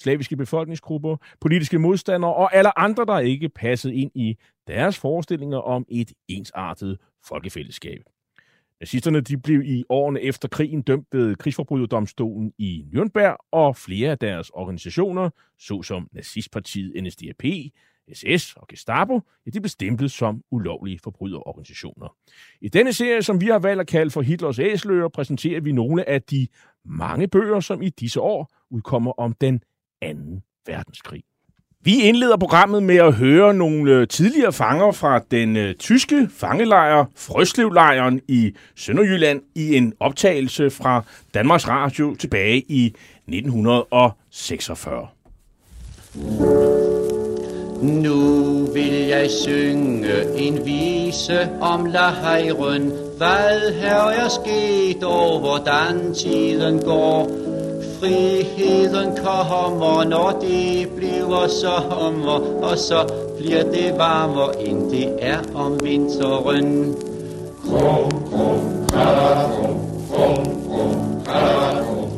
slaviske befolkningsgrupper, politiske modstandere og alle andre, der ikke passede ind i deres forestillinger om et ensartet folkefællesskab. Nazisterne de blev i årene efter krigen dømt ved krigsforbryderdomstolen i Nürnberg, og flere af deres organisationer, såsom nazistpartiet NSDAP, SS og Gestapo, ja, de blev stemplet som ulovlige forbryderorganisationer. I denne serie, som vi har valgt at kalde for Hitlers æsløer, præsenterer vi nogle af de mange bøger, som i disse år udkommer om den 2. verdenskrig. Vi indleder programmet med at høre nogle øh, tidligere fanger fra den øh, tyske fangelejr Frøslevlejren i Sønderjylland i en optagelse fra Danmarks Radio tilbage i 1946. Nu vil jeg synge en vise om lejren, hvad her er sket og hvordan tiden går. Friheden kommer, når det bliver sommer, og så bliver det varmere, end det er om vinteren. Krum, krum, krum, krum, krum, krum.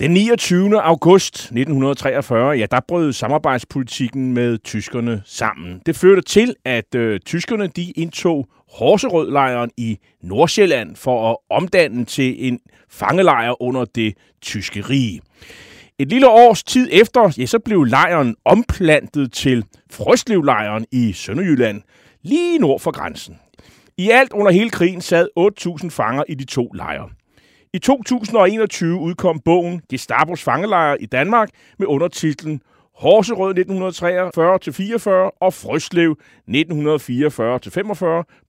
Den 29. august 1943, ja, der brød samarbejdspolitikken med tyskerne sammen. Det førte til, at øh, tyskerne de indtog Horserødlejren i Nordsjælland for at omdanne til en fangelejr under det tyske rige. Et lille års tid efter, ja, så blev lejren omplantet til Frøslevlejren i Sønderjylland, lige nord for grænsen. I alt under hele krigen sad 8.000 fanger i de to lejre. I 2021 udkom bogen Gestapos fangelejre i Danmark med undertitlen Horserød 1943-44 og Frøslev 1944-45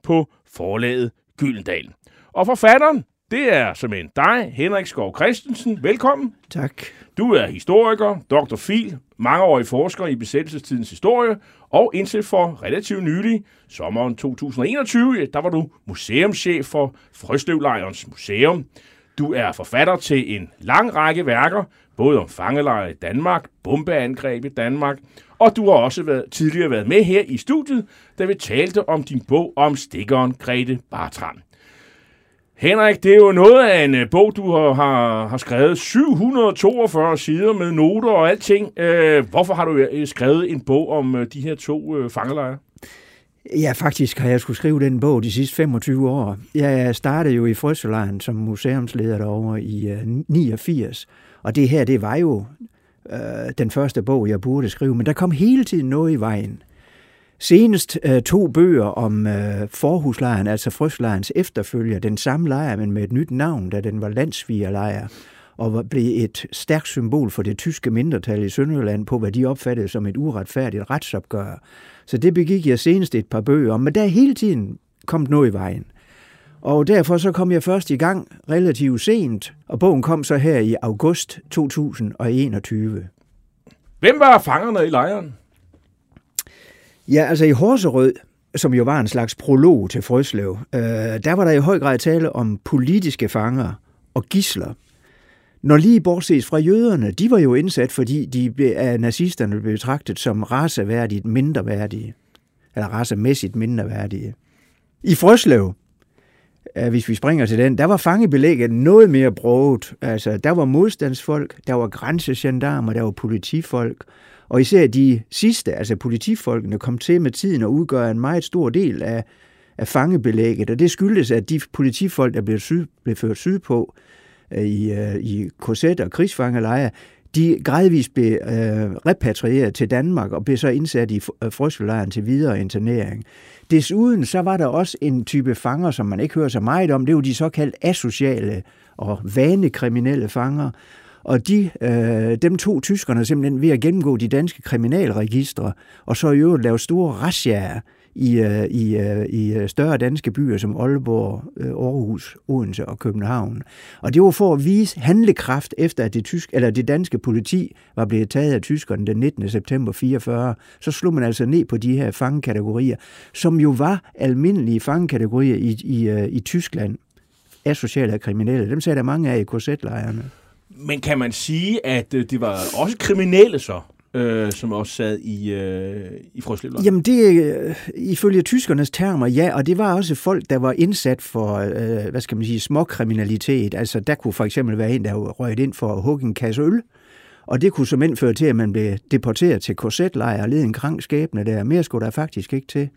på forlaget Gyldendal. Og forfatteren, det er som en dig, Henrik Skov Christensen. Velkommen. Tak. Du er historiker, Dr. Fil, mangeårig forsker i besættelsestidens historie, og indtil for relativt nylig, sommeren 2021, der var du museumschef for Frøslevlejrens Museum. Du er forfatter til en lang række værker, både om fangelejre i Danmark, bombeangreb i Danmark, og du har også været, tidligere været med her i studiet, da vi talte om din bog om stikkeren Grete Bartram. Henrik, det er jo noget af en øh, bog, du har, har, har skrevet 742 sider med noter og alting. Øh, hvorfor har du øh, skrevet en bog om øh, de her to øh, fangelejre? Ja, faktisk har jeg skulle skrive den bog de sidste 25 år. Jeg startede jo i Frøsølejren som museumsleder derovre i øh, 89, og det her, det var jo øh, den første bog, jeg burde skrive, men der kom hele tiden noget i vejen. Senest øh, to bøger om øh, forhuslejren, altså Frøslejrens efterfølger, den samme lejr, men med et nyt navn, da den var landsvigerlejr, og blev et stærkt symbol for det tyske mindretal i Sønderjylland på, hvad de opfattede som et uretfærdigt retsopgør. Så det begik jeg senest et par bøger om, men der er hele tiden kommet noget i vejen. Og derfor så kom jeg først i gang relativt sent, og bogen kom så her i august 2021. Hvem var fangerne i lejren? Ja, altså i Horserød, som jo var en slags prolog til Frøslev, øh, der var der i høj grad tale om politiske fanger og gisler. Når lige bortset fra jøderne, de var jo indsat, fordi de af nazisterne blev betragtet som raceværdigt mindreværdige, eller racemæssigt mindreværdige. I Frøslev, hvis vi springer til den, der var fangebelægget noget mere broget. Altså, der var modstandsfolk, der var grænsegendarmer, der var politifolk, og især de sidste, altså politifolkene, kom til med tiden og udgør en meget stor del af, af fangebelægget, og det skyldes, at de politifolk, der blev, syd, blev ført sydpå, Øh, i, øh, i korset og krigsfangelejre, de gradvist blev øh, repatrieret til Danmark og blev så indsat i øh, frøskelejren til videre internering. Desuden så var der også en type fanger, som man ikke hører så meget om, det var de såkaldt asociale og vanekriminelle fanger. Og de, øh, dem to tyskerne simpelthen ved at gennemgå de danske kriminalregistre, og så i øvrigt lave store razziaer i, øh, i, øh, i øh, større danske byer som Aalborg, øh, Aarhus, Odense og København. Og det var for at vise handlekraft efter, at det, tysk, eller det danske politi var blevet taget af tyskerne den 19. september 44. Så slog man altså ned på de her fangekategorier, som jo var almindelige fangekategorier i, i, øh, i Tyskland asociale og kriminelle. Dem sagde der mange af i korsetlejrene. Men kan man sige, at det var også kriminelle så? Øh, som også sad i, øh, i frøslevlejren? Jamen det øh, ifølge tyskernes termer, ja, og det var også folk, der var indsat for, øh, hvad skal man sige, småkriminalitet. Altså der kunne for eksempel være en, der røget ind for at hugge en kasse øl, og det kunne som føre til, at man blev deporteret til korsetlejr og led en krank skæbne der. Mere skulle der faktisk ikke til.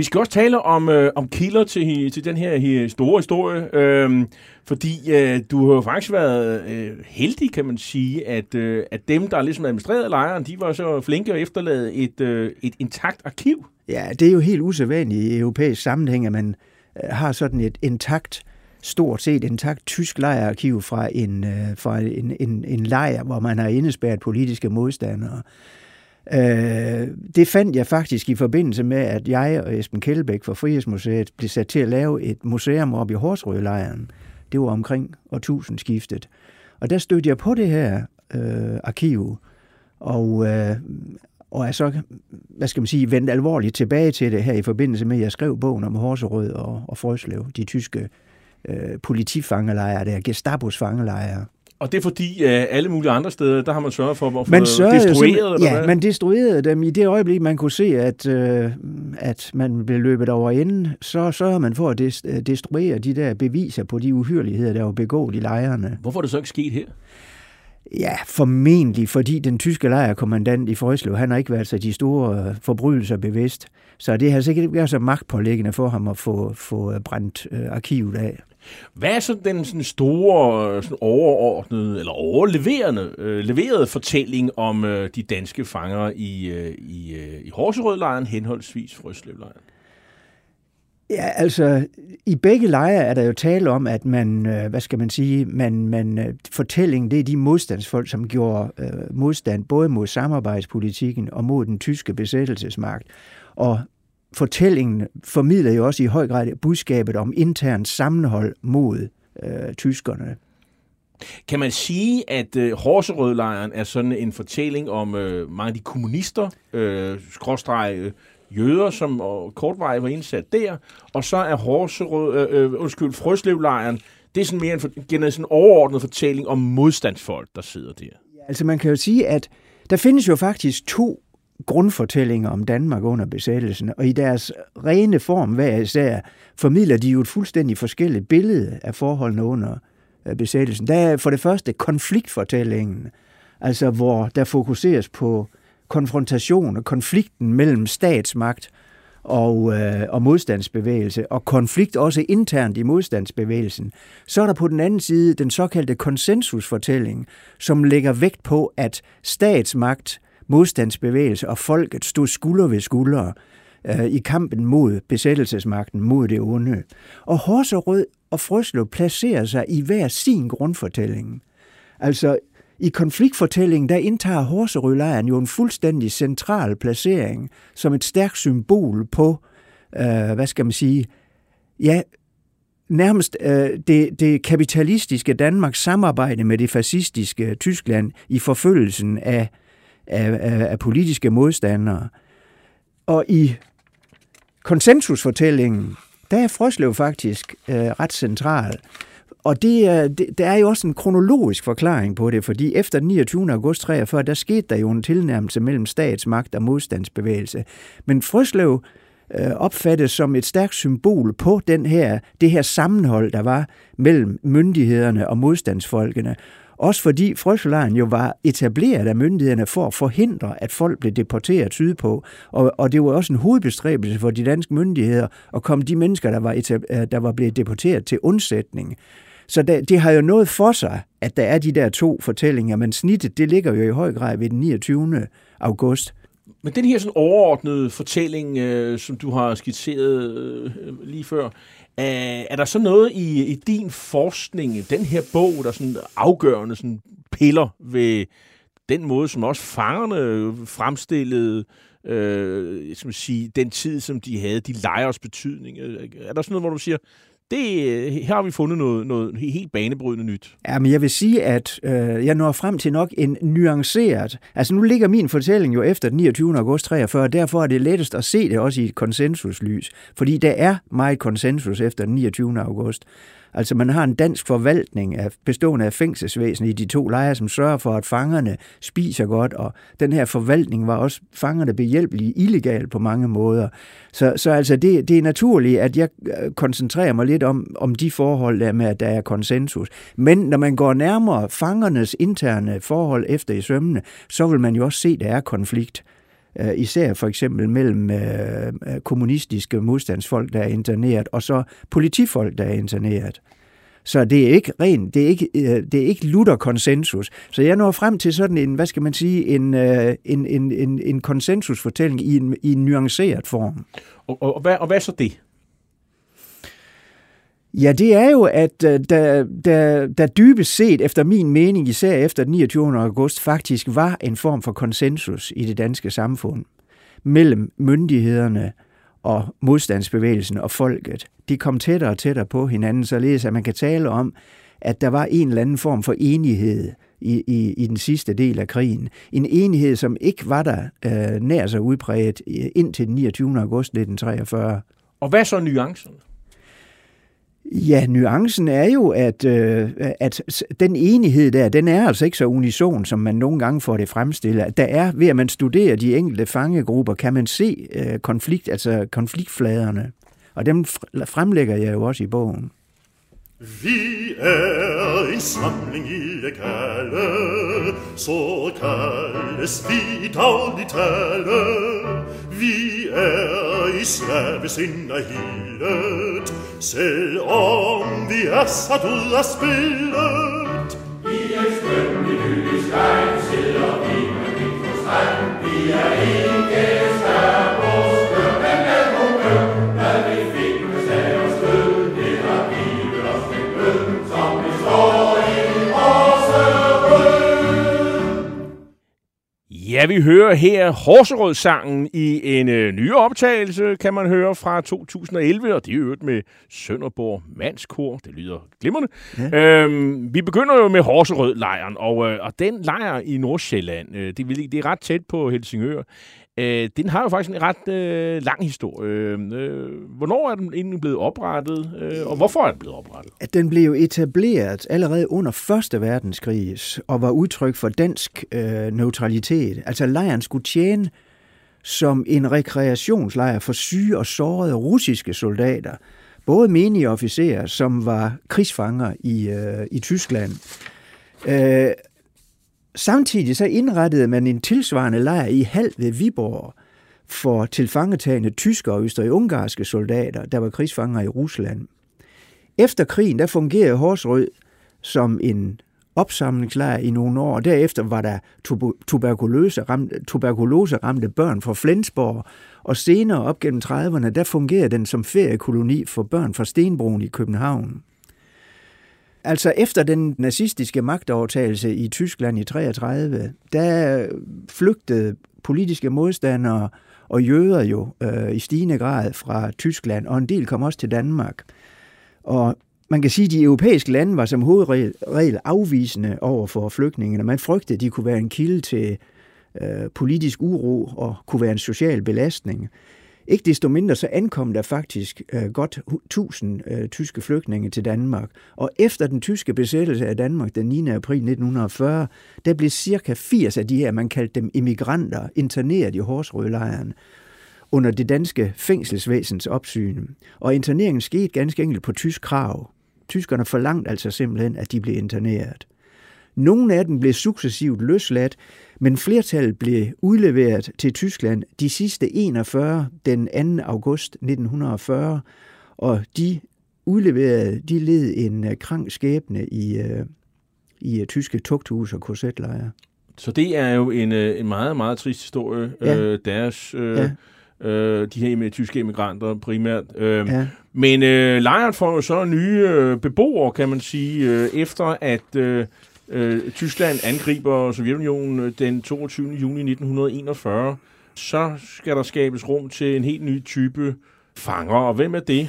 Vi skal også tale om, øh, om kilder til, til den her store historie, øh, fordi øh, du har jo faktisk været øh, heldig, kan man sige, at, øh, at dem, der ligesom administrerede lejren, de var så flinke at efterlade et, øh, et intakt arkiv. Ja, det er jo helt usædvanligt i europæisk sammenhæng, at man øh, har sådan et intakt stort set intakt tysk lejrarkiv fra en, øh, fra en, en, en lejr, hvor man har indespærret politiske modstandere. Øh, det fandt jeg faktisk i forbindelse med, at jeg og Esben Kjellbæk fra Frihedsmuseet blev sat til at lave et museum op i Horsrødlejren. Det var omkring årtusindskiftet. Og der stødte jeg på det her øh, arkiv, og, øh, og er så, hvad skal man sige, vendt alvorligt tilbage til det her i forbindelse med, at jeg skrev bogen om Horserød og, og Frøslev, de tyske øh, politifangelejre, der Gestapos fangelejre. Og det er fordi, at alle mulige andre steder, der har man sørget for at man destrueret dem? Ja, man destruerede dem i det øjeblik, man kunne se, at, øh, at man blev løbet over inden. Så sørger man for at destruere de der beviser på de uhyreligheder, der var begået i lejrene. Hvorfor er det så ikke sket her? Ja, formentlig, fordi den tyske lejrkommandant i Frøslev, han har ikke været sig de store forbrydelser bevidst. Så det har sikkert ikke været så magtpålæggende for ham at få, få brændt øh, arkivet af. Hvad er så den sådan store, sådan overordnede, eller overleverende, øh, leverede fortælling om øh, de danske fanger i, øh, i, øh, i Horserødlejren, henholdsvis Frøslevlejren? Ja, altså, i begge lejre er der jo tale om, at man, øh, hvad skal man sige, man, man, øh, fortællingen, det er de modstandsfolk, som gjorde øh, modstand både mod samarbejdspolitikken og mod den tyske besættelsesmagt. Og fortællingen formidler jo også i høj grad budskabet om intern sammenhold mod øh, tyskerne. Kan man sige, at øh, Horserødlejren er sådan en fortælling om øh, mange af de kommunister, øh, skråstrege øh, jøder, som og kortvarigt var indsat der, og så er Horserød, øh, øh, undskyld, Frøslevlejren, det er sådan mere en, en sådan overordnet fortælling om modstandsfolk, der sidder der. Ja, altså man kan jo sige, at der findes jo faktisk to grundfortællinger om Danmark under besættelsen, og i deres rene form hver især formidler de jo et fuldstændig forskelligt billede af forholdene under øh, besættelsen. Der er for det første konfliktfortællingen, altså hvor der fokuseres på konfrontation og konflikten mellem statsmagt og, øh, og modstandsbevægelse, og konflikt også internt i modstandsbevægelsen. Så er der på den anden side den såkaldte konsensusfortælling, som lægger vægt på, at statsmagt modstandsbevægelse og folket stod skulder ved skulder øh, i kampen mod besættelsesmagten, mod det onde. Og Horse Rød og Frøslev placerer sig i hver sin grundfortælling. Altså, i konfliktfortællingen, der indtager Horserødlejren jo en fuldstændig central placering som et stærkt symbol på, øh, hvad skal man sige, ja, nærmest øh, det, det kapitalistiske Danmarks samarbejde med det fascistiske Tyskland i forfølgelsen af af, af, af politiske modstandere. Og i konsensusfortællingen, der er Frøslev faktisk øh, ret central. Og det det, der er jo også en kronologisk forklaring på det, fordi efter den 29. august 43, der skete der jo en tilnærmelse mellem statsmagt og modstandsbevægelse. Men Frøslev øh, opfattes som et stærkt symbol på den her, det her sammenhold, der var mellem myndighederne og modstandsfolkene. Også fordi frøselejren jo var etableret af myndighederne for at forhindre, at folk blev deporteret sydpå. Og, og det var også en hovedbestræbelse for de danske myndigheder at komme de mennesker, der var, etab- øh, der var blevet deporteret til undsætning. Så det, det har jo noget for sig, at der er de der to fortællinger, men snittet det ligger jo i høj grad ved den 29. august. Men den her sådan overordnede fortælling, øh, som du har skitseret øh, lige før, er, er der så noget i, i din forskning, den her bog, der sådan afgørende sådan piller ved den måde, som også fangerne fremstillede øh, skal man sige, den tid, som de havde, de lejers betydning? Øh, er der sådan noget, hvor du siger, det, øh, her har vi fundet noget, noget helt banebrydende nyt. Ja, men jeg vil sige, at øh, jeg når frem til nok en nuanceret... Altså nu ligger min fortælling jo efter den 29. august 43, og derfor er det lettest at se det også i et konsensuslys. Fordi der er meget konsensus efter den 29. august. Altså man har en dansk forvaltning af, bestående af fængselsvæsen i de to lejre, som sørger for, at fangerne spiser godt, og den her forvaltning var også fangerne behjælpelige illegal på mange måder. Så, så altså det, det er naturligt, at jeg øh, koncentrerer mig lidt om, om de forhold der med, at der er konsensus. Men når man går nærmere fangernes interne forhold efter i sømmene, så vil man jo også se, at der er konflikt. Øh, især for eksempel mellem øh, øh, kommunistiske modstandsfolk, der er interneret, og så politifolk, der er interneret. Så det er ikke ren, det er ikke, øh, det er ikke lutter konsensus. Så jeg når frem til sådan en, hvad skal man sige, en, øh, en, en, en, en konsensusfortælling i en, i en nuanceret form. Og, og, og, hvad, og hvad er så det? Ja, det er jo, at der, der, der dybest set, efter min mening, især efter den 29. august, faktisk var en form for konsensus i det danske samfund mellem myndighederne og modstandsbevægelsen og folket. De kom tættere og tættere på hinanden, således at man kan tale om, at der var en eller anden form for enighed i, i, i den sidste del af krigen. En enighed, som ikke var der øh, nær så udbredt øh, indtil den 29. august 1943. Og hvad så nuancerne? Ja, nuancen er jo, at, øh, at den enighed der, den er altså ikke så unison, som man nogle gange får det fremstillet. Der er, ved at man studerer de enkelte fangegrupper, kan man se øh, konflikt, altså konfliktfladerne. Og dem fremlægger jeg jo også i bogen. Wie er in Samlingi kelle, so kall es wie taun die Telle. Wie er is leves in a hilet, sel om die assa du las bildet. Wie er ström die Hülichkeit, schiller wie er mit Verstand, wie er ihn gesterbt. Ja, vi hører her Horserød-sangen i en øh, ny optagelse, kan man høre, fra 2011, og det er jo med Sønderborg Mandskor. Det lyder glimrende. Ja. Øhm, vi begynder jo med Horserød-lejren, og, øh, og den lejr i Nordsjælland, øh, det, det er ret tæt på Helsingør. Øh, den har jo faktisk en ret øh, lang historie. Øh, hvornår er den egentlig blevet oprettet, øh, og hvorfor er den blevet oprettet? Den blev jo etableret allerede under 1. verdenskrig, og var udtryk for dansk øh, neutralitet. Altså lejren skulle tjene som en rekreationslejr for syge og sårede russiske soldater. Både menige officerer, som var krigsfanger i, øh, i Tyskland. Øh, Samtidig så indrettede man en tilsvarende lejr i Hal ved Viborg for tilfangetagende tyske og østrig-ungarske soldater, der var krigsfanger i Rusland. Efter krigen der fungerede Horsrød som en opsamlingslejr i nogle år, og derefter var der tuberkulose ramte, tuberkulose ramte børn fra Flensborg, og senere op gennem 30'erne, der fungerede den som feriekoloni for børn fra Stenbroen i København. Altså efter den nazistiske magtovertagelse i Tyskland i 33, der flygtede politiske modstandere og jøder jo øh, i stigende grad fra Tyskland, og en del kom også til Danmark. Og man kan sige, at de europæiske lande var som hovedregel afvisende over for flygtningene. Man frygtede, at de kunne være en kilde til øh, politisk uro og kunne være en social belastning. Ikke desto mindre så ankom der faktisk øh, godt 1000 øh, tyske flygtninge til Danmark. Og efter den tyske besættelse af Danmark den 9. april 1940, der blev cirka 80 af de her, man kaldte dem immigranter, interneret i Horsrødlejren under det danske fængselsvæsens opsyn. Og interneringen skete ganske enkelt på tysk krav. Tyskerne forlangte altså simpelthen, at de blev interneret. Nogle af dem blev successivt løsladt, men flertallet blev udleveret til Tyskland de sidste 41 den 2. august 1940, og de udleverede, de led en øh, krank skæbne i, øh, i øh, tyske tugthus og korsetlejre. Så det er jo en, en meget, meget trist historie. Ja. Øh, deres, øh, ja. øh, de her med tyske immigranter primært. Øh, ja. Men øh, lejren får jo så nye øh, beboere, kan man sige, øh, efter at øh, Øh, Tyskland angriber Sovjetunionen øh, den 22. juni 1941. så skal der skabes rum til en helt ny type fanger. Og hvem er det?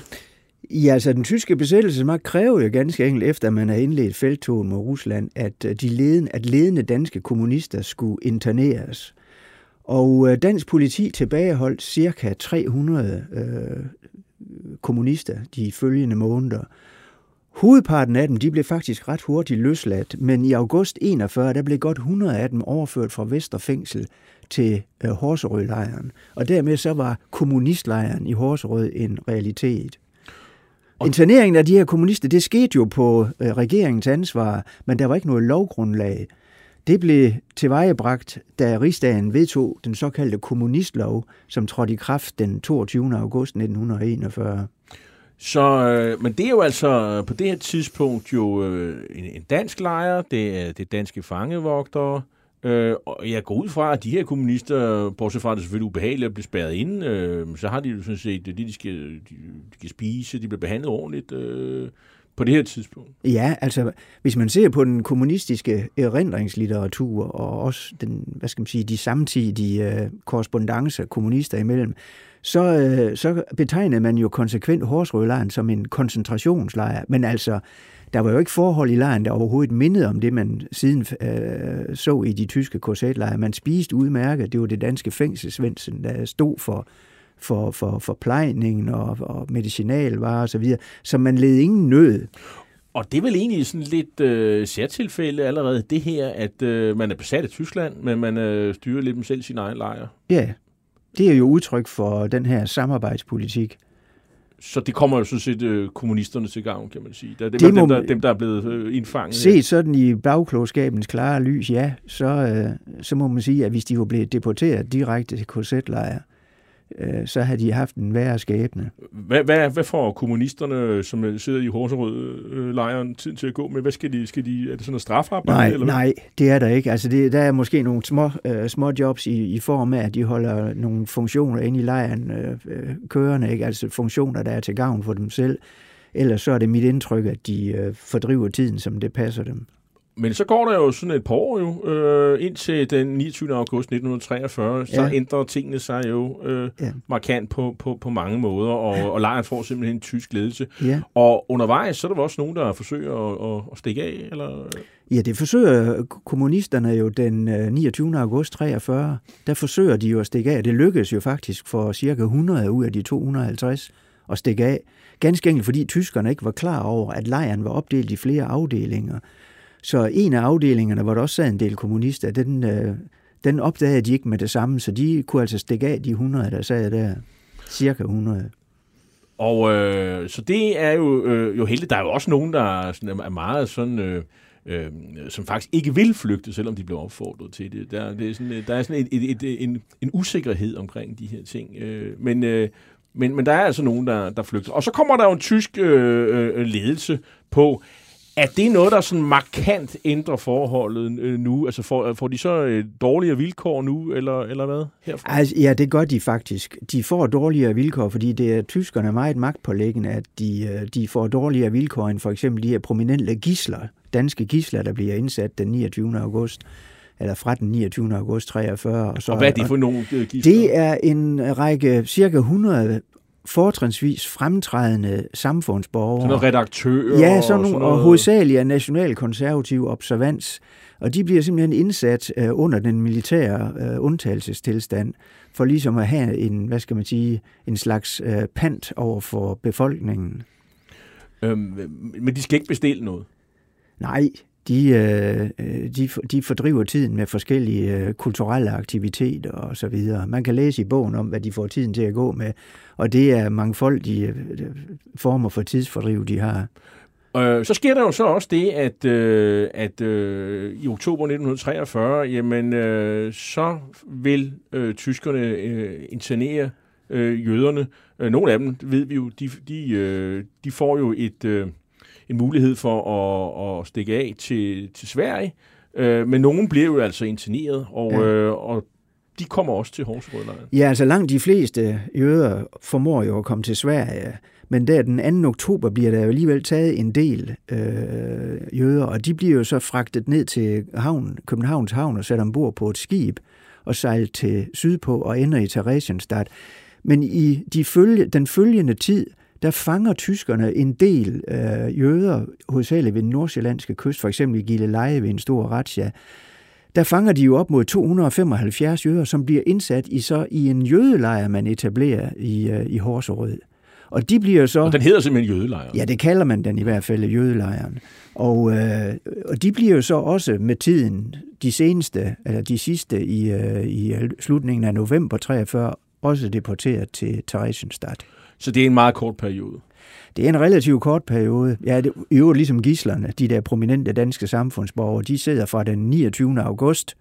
Ja, altså den tyske besættelsesmagt kræver jo ganske enkelt, efter man har indledt feltogen mod Rusland, at, øh, de ledende, at ledende danske kommunister skulle interneres. Og øh, dansk politi tilbageholdt cirka 300 øh, kommunister de følgende måneder. Hovedparten af dem de blev faktisk ret hurtigt løsladt, men i august 41 der blev godt 100 af dem overført fra Vesterfængsel til øh, Horserød-lejren. Og dermed så var kommunistlejren i Horserød en realitet. Interneringen af de her kommunister, det skete jo på øh, regeringens ansvar, men der var ikke noget lovgrundlag. Det blev tilvejebragt, da rigsdagen vedtog den såkaldte kommunistlov, som trådte i kraft den 22. august 1941. Så, øh, men det er jo altså på det her tidspunkt jo øh, en, en dansk lejr, det er det danske fangevogtere, øh, og jeg går ud fra, at de her kommunister, bortset fra at det er selvfølgelig ubehageligt at blive spærret ind, øh, så har de jo sådan set det, de skal, de, de skal spise, de bliver behandlet ordentligt øh, på det her tidspunkt. Ja, altså hvis man ser på den kommunistiske erindringslitteratur og også den, hvad skal man sige, de samtidige øh, korrespondencer kommunister imellem, så, øh, så betegnede man jo konsekvent Horsrødlejren som en koncentrationslejr. Men altså, der var jo ikke forhold i lejren, der overhovedet mindede om det, man siden øh, så i de tyske korsetlejre. Man spiste udmærket. Det var det danske fængselsvensen, der stod for for, for, for plejningen og, og medicinalvarer osv., så man led ingen nød. Og det er vel egentlig sådan lidt øh, særtilfælde allerede, det her, at øh, man er besat af Tyskland, men man øh, styrer lidt selv sin egen lejr. Ja, det er jo udtryk for den her samarbejdspolitik. Så det kommer jo sådan set øh, kommunisterne til gavn, kan man sige. Det er det, må, dem, der, dem, der er blevet øh, indfanget. Se sådan i bagklogskabens klare lys, ja, så, øh, så må man sige, at hvis de var blevet deporteret direkte til KZ-lejre, øh, så havde de haft en værre skæbne. Hvad, hvad, hvad får kommunisterne, som sidder i Horserød-lejren, tid til at gå med? Hvad skal de, skal de er det sådan noget strafarbejde? Nej, eller nej, det er der ikke. Altså det, der er måske nogle små, øh, små jobs i, i form af, at de holder nogle funktioner inde i lejren øh, øh, kørende, ikke? altså funktioner, der er til gavn for dem selv. Ellers så er det mit indtryk, at de øh, fordriver tiden, som det passer dem. Men så går der jo sådan et par år jo, øh, indtil den 29. august 1943, så ja. ændrer tingene sig jo øh, ja. markant på, på, på mange måder, og, ja. og lejren får simpelthen en tysk ledelse. Ja. Og undervejs, så er der også nogen, der forsøger at, at, stikke af, eller... Ja, det forsøger kommunisterne jo den 29. Øh, august 43. Der forsøger de jo at stikke af. Det lykkedes jo faktisk for cirka 100 ud af de 250 at stikke af. Ganske enkelt, fordi tyskerne ikke var klar over, at lejren var opdelt i flere afdelinger. Så en af afdelingerne, hvor der også sad en del kommunister, den, øh, den opdagede de ikke med det samme, så de kunne altså stikke af de 100, der sad der. Cirka 100. Og øh, så det er jo, øh, jo heldigt. Der er jo også nogen, der sådan, er meget sådan... Øh, øh, som faktisk ikke vil flygte, selvom de bliver opfordret til det. Der, det er sådan, øh, der er sådan et, et, et, en, en usikkerhed omkring de her ting. Øh, men, øh, men, men der er altså nogen, der, der flygter. Og så kommer der jo en tysk øh, øh, ledelse på, er det noget, der sådan markant ændrer forholdet øh, nu? Altså får, får de så øh, dårligere vilkår nu, eller, eller hvad herfra? Altså, ja, det gør de faktisk. De får dårligere vilkår, fordi det er tyskerne meget magtpålæggende, at de, øh, de får dårligere vilkår end for eksempel de her prominente gisler, danske gisler, der bliver indsat den 29. august eller fra den 29. august 43. Og, så, og hvad er det for nogle gisler? Det er en række, cirka 100 fortrinsvis fremtrædende samfundsborgere. Sådan noget redaktører? Ja, sådan, og, sådan og hovedsageligt af nationalkonservativ observans. Og de bliver simpelthen indsat uh, under den militære uh, undtagelsestilstand, for ligesom at have en, hvad skal man sige, en slags uh, pant over for befolkningen. Øhm, men de skal ikke bestille noget? Nej, de, øh, de, de fordriver tiden med forskellige øh, kulturelle aktiviteter og så videre. Man kan læse i bogen om, hvad de får tiden til at gå med, og det er mangfoldige øh, former for tidsfordriv, de har. Øh, så sker der jo så også det, at, øh, at øh, i oktober 1943, jamen, øh, så vil øh, tyskerne øh, internere øh, jøderne. Nogle af dem, ved vi jo, de, de, øh, de får jo et... Øh, en mulighed for at, at stikke af til, til Sverige. Øh, men nogen bliver jo altså interneret, og, ja. øh, og de kommer også til Horsrødlejren. Ja, altså langt de fleste jøder formår jo at komme til Sverige, men der den 2. oktober bliver der jo alligevel taget en del øh, jøder, og de bliver jo så fragtet ned til havn, Københavns Havn og sat ombord på et skib, og sejle til sydpå og ender i Theresienstadt. Men i de følge, den følgende tid, der fanger tyskerne en del øh, jøder, hovedsageligt ved den nordsjællandske kyst, for eksempel i Gilleleje ved en stor razzia. Der fanger de jo op mod 275 jøder, som bliver indsat i så i en jødelejr, man etablerer i, øh, i Horserød. Og de bliver så... Og den hedder simpelthen jødelejren? Ja, det kalder man den i hvert fald, jødelejren. Og, øh, og de bliver jo så også med tiden, de seneste, eller de sidste i, øh, i slutningen af november 43, også deporteret til Theresienstadt. Så det er en meget kort periode? Det er en relativt kort periode. Ja, det, i øvrigt ligesom gislerne, de der prominente danske samfundsborgere, de sidder fra den 29. august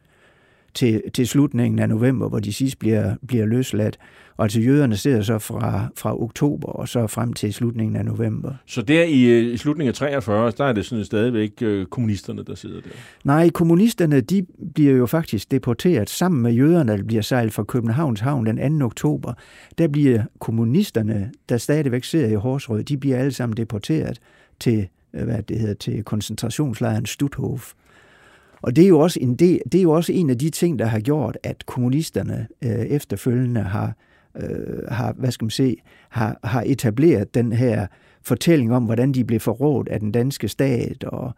til, til slutningen af november, hvor de sidst bliver, bliver løsladt. Og altså jøderne sidder så fra, fra oktober og så frem til slutningen af november. Så der i, øh, i slutningen af 43, der er det sådan stadigvæk øh, kommunisterne, der sidder der? Nej, kommunisterne de bliver jo faktisk deporteret sammen med jøderne, der bliver sejlet fra Københavns Havn den 2. oktober. Der bliver kommunisterne, der stadigvæk sidder i Horsrød, de bliver alle sammen deporteret til, øh, hvad det hedder, til koncentrationslejren Stutthof. Og det er, jo også en del, det er jo også en af de ting, der har gjort, at kommunisterne øh, efterfølgende har øh, har, hvad skal man se, har, har etableret den her fortælling om, hvordan de blev forrådt af den danske stat, og,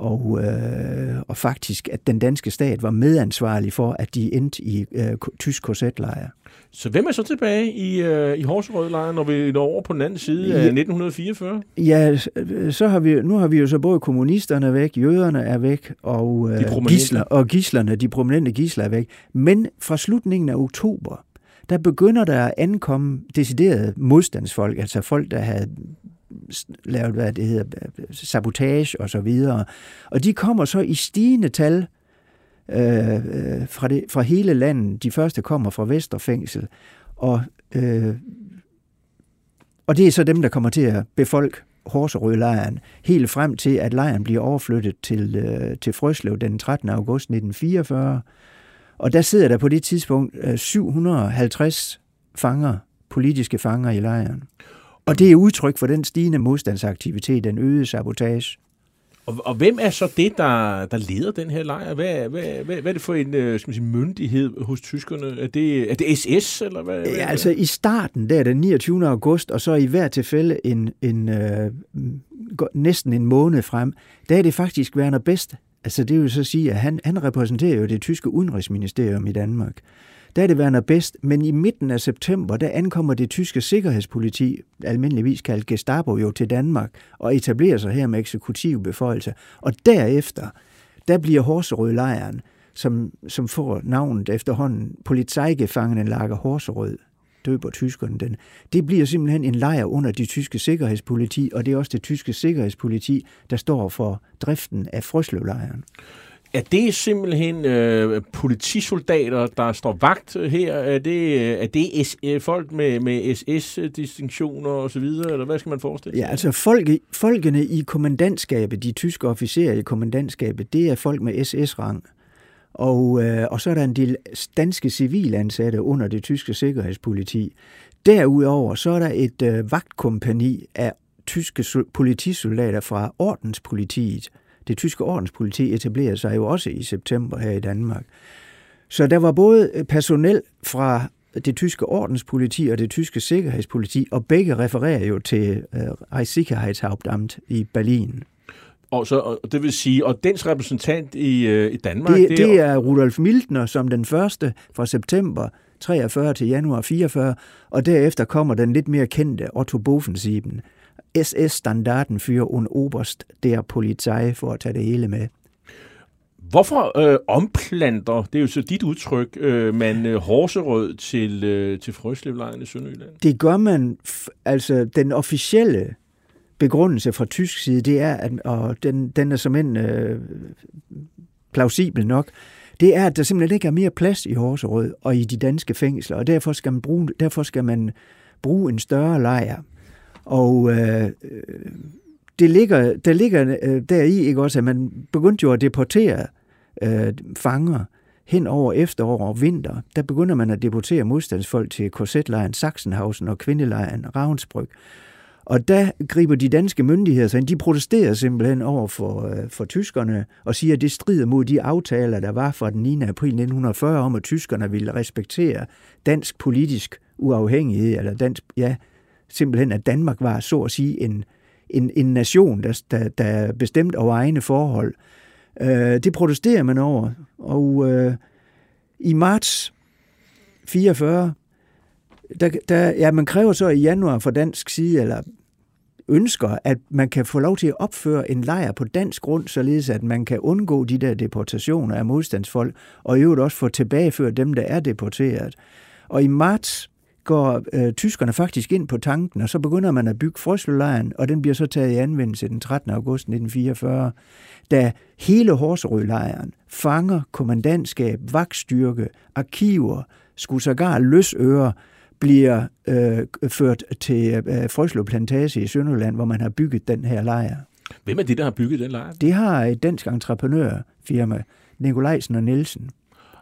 og, øh, og faktisk, at den danske stat var medansvarlig for, at de endte i øh, tysk korsetlejr. Så hvem er så tilbage i, øh, i Horserød-lejren, når vi når over på den anden side ja, af 1944? Ja, så har vi, nu har vi jo så både kommunisterne væk, jøderne er væk, og, øh, gisler, og gislerne, de prominente gisler er væk. Men fra slutningen af oktober, der begynder der at ankomme deciderede modstandsfolk, altså folk, der havde lavet, hvad det hedder, sabotage og så videre. Og de kommer så i stigende tal øh, øh fra, det, fra hele landet. De første kommer fra Vesterfængsel. Og, øh, og det er så dem, der kommer til at befolke Horserød-lejren, helt frem til, at lejren bliver overflyttet til, øh, til Frøslev den 13. august 1944. Og der sidder der på det tidspunkt øh, 750 fanger, politiske fanger i lejren. Og det er udtryk for den stigende modstandsaktivitet, den øgede sabotage. Og, og hvem er så det, der, der leder den her lejr? Hvad, hvad, hvad, hvad er det for en øh, skal man sige, myndighed hos tyskerne? Er det, er det SS? Eller hvad, ja, altså i starten, der den 29. august, og så i hver tilfælde en, en, øh, næsten en måned frem, der er det faktisk Werner Best, Altså det vil så sige, at han, han repræsenterer jo det tyske udenrigsministerium i Danmark. Der er det Werner Best, men i midten af september, der ankommer det tyske sikkerhedspoliti, almindeligvis kaldt Gestapo, jo til Danmark og etablerer sig her med eksekutiv beføjelse. Og derefter, der bliver Horserød-lejren, som, som får navnet efterhånden Polizeigefangenenlager Horserød, døber tyskerne den. Det bliver simpelthen en lejr under det tyske sikkerhedspoliti, og det er også det tyske sikkerhedspoliti, der står for driften af Frøslevlejren. Er det simpelthen øh, politisoldater, der står vagt her? Er det, er det S, øh, folk med, med SS-distinktioner osv., eller hvad skal man forestille sig? Ja, altså folk, folkene i kommandantskabet, de tyske officerer i kommandantskabet, det er folk med SS-rang. Og, øh, og så er der en del danske civilansatte under det tyske sikkerhedspoliti. Derudover så er der et øh, vagtkompani af tyske politisoldater fra ordenspolitiet. Det tyske ordenspoliti etablerede sig jo også i september her i Danmark. Så der var både personel fra det tyske ordenspoliti og det tyske sikkerhedspoliti, og begge refererer jo til øh, Reichssicherheitshauptamt i Berlin. Og, så, og det vil sige, og dens repræsentant i, øh, i Danmark... Det, det, er, Rudolf Miltner som den første fra september 43 til januar 44, og derefter kommer den lidt mere kendte Otto Bofensieben, SS-standarden für und Oberst der Polizei, for at tage det hele med. Hvorfor øh, omplanter, det er jo så dit udtryk, øh, man øh, Horserød til, øh, til Frøslevlejren i Sønderjylland? Det gør man, altså den officielle begrundelse fra tysk side, det er, at, og den, den er som en øh, plausibel nok, det er, at der simpelthen ikke er mere plads i Horserød og i de danske fængsler, og derfor skal man bruge, derfor skal man bruge en større lejr. Og øh, øh, det ligger, der ligger øh, deri ikke også, at man begyndte jo at deportere øh, fanger hen over efterår og vinter. Der begynder man at deportere modstandsfolk til korsetlejren Sachsenhausen og kvindelejren Ravensbrück. Og der griber de danske myndigheder sig ind. De protesterer simpelthen over for, øh, for tyskerne og siger, at det strider mod de aftaler, der var fra den 9. april 1940 om, at tyskerne ville respektere dansk politisk uafhængighed, eller dansk, ja, simpelthen at Danmark var, så at sige, en, en, en nation, der, der, der bestemt over egne forhold. Øh, det protesterer man over, og øh, i marts 44, der, der, ja, man kræver så i januar fra dansk side, eller ønsker, at man kan få lov til at opføre en lejr på dansk grund, således at man kan undgå de der deportationer af modstandsfolk, og i øvrigt også få tilbageført dem, der er deporteret. Og i marts går øh, tyskerne faktisk ind på tanken, og så begynder man at bygge Frøslølejren, og den bliver så taget i anvendelse den 13. august 1944, da hele Horserød-lejren fanger kommandantskab, vagtstyrke, arkiver, skulle sågar løsøre, bliver øh, ført til øh, Frøslev Plantage i Sønderland, hvor man har bygget den her lejr. Hvem er det, der har bygget den lejr? Det har et dansk entreprenørfirma, Nikolajsen og Nielsen.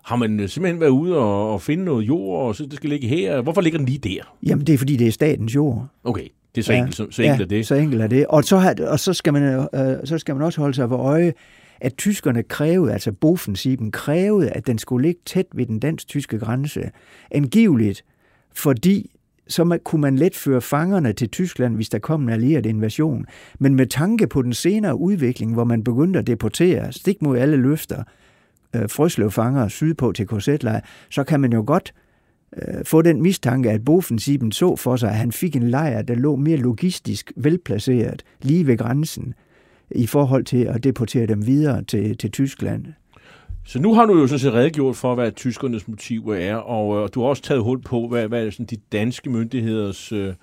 Har man øh, simpelthen været ude og, og finde noget jord, og så det skal ligge her? Hvorfor ligger den lige der? Jamen, det er fordi, det er statens jord. Okay, det er så ja, enkelt, så, så enkelt ja, er det. så enkelt er det. Og så, har, og så, skal man, øh, så skal man også holde sig for øje, at tyskerne krævede, altså Bofensiben krævede, at den skulle ligge tæt ved den dansk-tyske grænse. Angiveligt, fordi så man, kunne man let føre fangerne til Tyskland, hvis der kom en allieret invasion. Men med tanke på den senere udvikling, hvor man begyndte at deportere, stik mod alle løfter, øh, frøslevfangere sydpå til kz så kan man jo godt øh, få den mistanke, at Bofensiben så for sig, at han fik en lejr, der lå mere logistisk velplaceret lige ved grænsen i forhold til at deportere dem videre til, til Tyskland. Så nu har du jo sådan set redegjort for, hvad tyskernes motiver er, og øh, du har også taget hul på, hvad, hvad er sådan de danske myndigheders øh,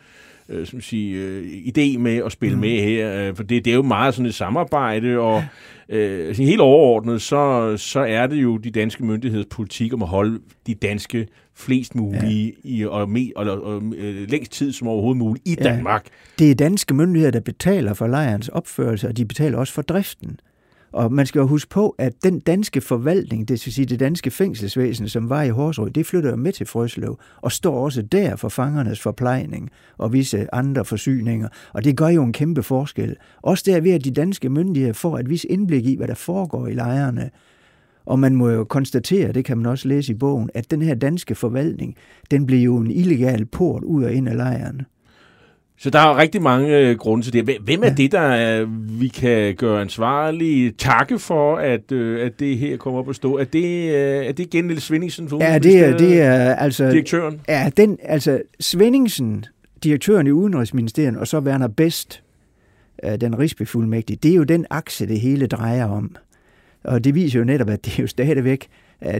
øh, som sige, øh, idé med at spille mm. med her. Øh, for det, det er jo meget sådan et samarbejde, og øh, altså helt overordnet, så, så er det jo de danske myndigheders politik om at holde de danske flest mulige ja. i, og, med, og, og, og øh, længst tid som overhovedet muligt i ja. Danmark. Det er danske myndigheder, der betaler for lejrens opførelse, og de betaler også for driften. Og man skal jo huske på, at den danske forvaltning, det vil sige det danske fængselsvæsen, som var i Horsrød, det flytter jo med til Frøslev, og står også der for fangernes forplejning og visse andre forsyninger. Og det gør jo en kæmpe forskel. Også der ved, at de danske myndigheder får et vis indblik i, hvad der foregår i lejrene. Og man må jo konstatere, det kan man også læse i bogen, at den her danske forvaltning, den blev jo en illegal port ud og ind af lejren. Så der er rigtig mange øh, grunde til det. Hvem er ja. det, der øh, vi kan gøre ansvarlig, takke for, at, øh, at det her kommer op at stå? Er det, øh, er det igen Niels Svendingsen? For ja, det er, det er altså... Direktøren? Ja, den, altså Svendingsen, direktøren i Udenrigsministeriet, og så Werner Best, øh, den rigsbefuldmægtige, det er jo den akse, det hele drejer om. Og det viser jo netop, at det er jo stadigvæk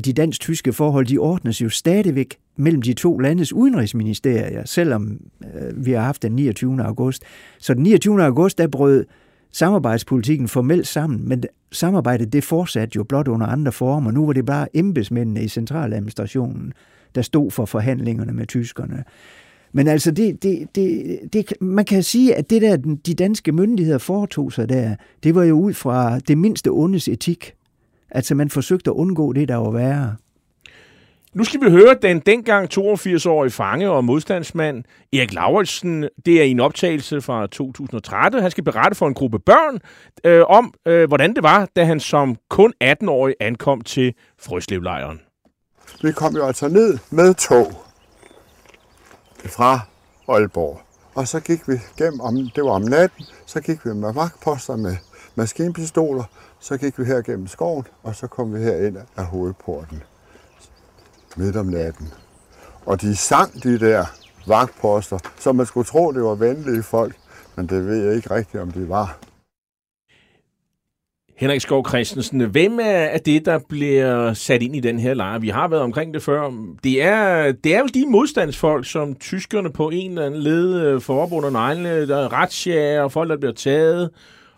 de dansk-tyske forhold, de ordnes jo stadigvæk mellem de to landes udenrigsministerier, selvom øh, vi har haft den 29. august. Så den 29. august, der brød samarbejdspolitikken formelt sammen, men samarbejdet det fortsatte jo blot under andre former. Nu var det bare embedsmændene i centraladministrationen, der stod for forhandlingerne med tyskerne. Men altså, det, det, det, det, man kan sige, at det der, de danske myndigheder foretog sig der, det var jo ud fra det mindste ondes etik. Altså, man forsøgte at undgå det, der var værre. Nu skal vi høre den dengang 82-årige fange og modstandsmand Erik Lauritsen. Det er en optagelse fra 2013. Han skal berette for en gruppe børn øh, om, øh, hvordan det var, da han som kun 18-årig ankom til Frøslevlejren. Vi kom jo altså ned med tog fra Aalborg. Og så gik vi gennem, om, det var om natten, så gik vi med vagtposter med maskinpistoler, så gik vi her gennem skoven, og så kom vi her ind af hovedporten midt om natten. Og de sang de der vagtposter, så man skulle tro, det var venlige folk, men det ved jeg ikke rigtigt, om det var. Henrik Skov Christensen, hvem er det, der bliver sat ind i den her lejr? Vi har været omkring det før. Det er, det er vel de modstandsfolk, som tyskerne på en eller anden led øh, får op under neglene. Der er retsjager, og folk, der bliver taget,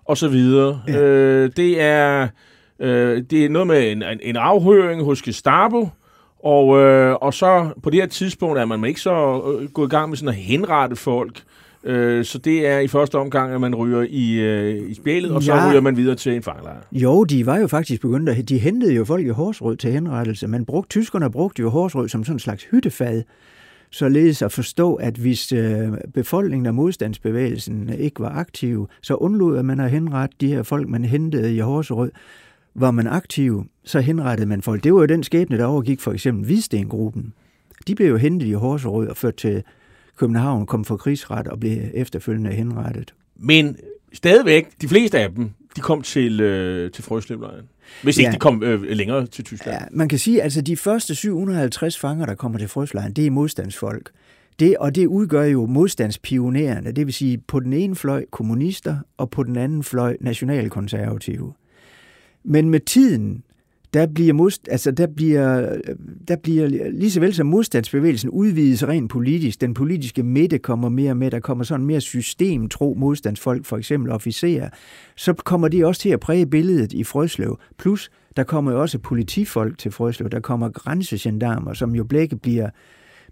og så videre. Ja. Øh, det, er, øh, det er noget med en, en afhøring hos Gestapo, og, øh, og så på det her tidspunkt er man ikke så øh, gået i gang med sådan at henrette folk. Øh, så det er i første omgang, at man ryger i, øh, i spjælet, og så ja. ryger man videre til en fangelejr. Jo, de var jo faktisk begyndt at... De hentede jo folk i Horsrød til henrettelse. Man brugte, tyskerne brugte jo Horsrød som sådan en slags hyttefad således at forstå, at hvis øh, befolkningen og modstandsbevægelsen ikke var aktiv, så undlod man at henrette de her folk, man hentede i Horserød. Var man aktiv, så henrettede man folk. Det var jo den skæbne, der overgik for eksempel Hvidstengruppen. De blev jo hentet i Horserød og ført til København, kom for krigsret og blev efterfølgende henrettet. Men stadigvæk, de fleste af dem, de kom til, øh, til Frøslevlejren. Hvis ikke Ja. de kom øh, længere til Tyskland. Ja, man kan sige, at altså, de første 750 fanger, der kommer til Frøslejren, det er modstandsfolk. Det, og det udgør jo modstandspionerende, det vil sige på den ene fløj kommunister, og på den anden fløj nationalkonservative. Men med tiden, der bliver, modst, altså der bliver, der bliver lige så vel som modstandsbevægelsen udvides rent politisk, den politiske midte kommer mere med, der kommer sådan mere systemtro modstandsfolk, for eksempel officerer, så kommer de også til at præge billedet i Frøslev. Plus, der kommer jo også politifolk til Frøslev, der kommer grænsegendarmer, som jo blække bliver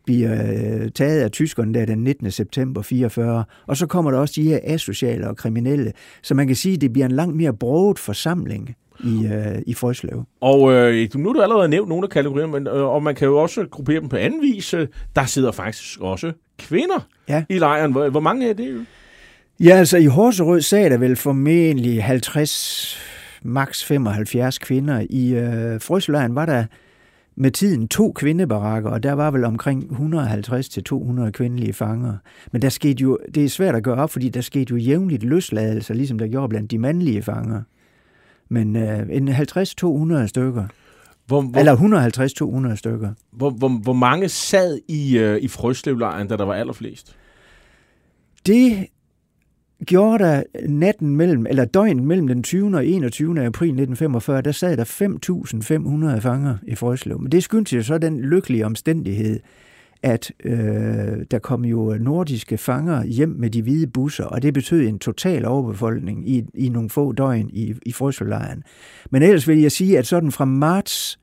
bliver øh, taget af tyskerne der den 19. september 44, og så kommer der også de her asociale og kriminelle, så man kan sige, at det bliver en langt mere broget forsamling i, øh, i Frøslev. Og øh, du- nu har du allerede nævnt nogle af kategorierne, men, øh, og man kan jo også gruppere dem på anden vis. Øh, Der sidder faktisk også kvinder Ja. i lejren. Hvor, hvor mange er det? jo? Ja, altså i Horserød sad der vel formentlig 50, maks 75 kvinder. I øh, Frøslejren var der med tiden to kvindebarakker, og der var vel omkring 150 til 200 kvindelige fanger. Men der skete jo, det er svært at gøre op, fordi der skete jo jævnligt løsladelser, ligesom der gjorde blandt de mandlige fanger. Men øh, en 50-200 stykker, Hvor, hvor, eller 150-200 stykker. hvor, hvor, hvor mange sad i, øh, i Frøslevlejren, da der var allerflest? Det gjorde der natten mellem, eller døgnet mellem den 20. og 21. april 1945, der sad der 5.500 fanger i Frøslev. Men det skyldtes jo så den lykkelige omstændighed, at øh, der kom jo nordiske fanger hjem med de hvide busser, og det betød en total overbefolkning i, i nogle få døgn i, i Frøslevlejren. Men ellers vil jeg sige, at sådan fra marts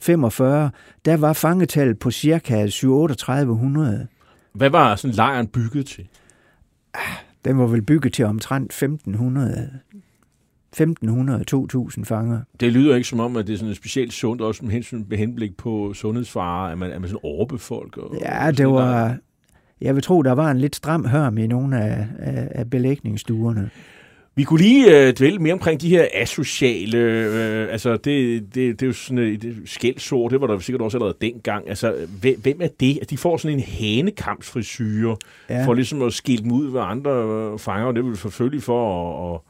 45, der var fangetallet på cirka 7-3800. Hvad var sådan lejren bygget til? Den var vel bygget til omtrent 1500, 1500-2000 fanger. Det lyder ikke som om, at det er sådan specielt sundt, også med hensyn med henblik på sundhedsfare, at man, at man sådan overbefolk. Og, Ja, og det var... Jeg vil tro, der var en lidt stram hørm i nogle af, af, af belægningsstuerne. Vi kunne lige øh, dvæle mere omkring de her asociale, øh, altså det, det, det er jo sådan et skældsord, det var der sikkert også allerede dengang. Altså, hvem, hvem er det? At de får sådan en hanekampsfrisyre, Ja. for ligesom at skille dem ud ved andre fanger, og det er vel selvfølgelig for at, at,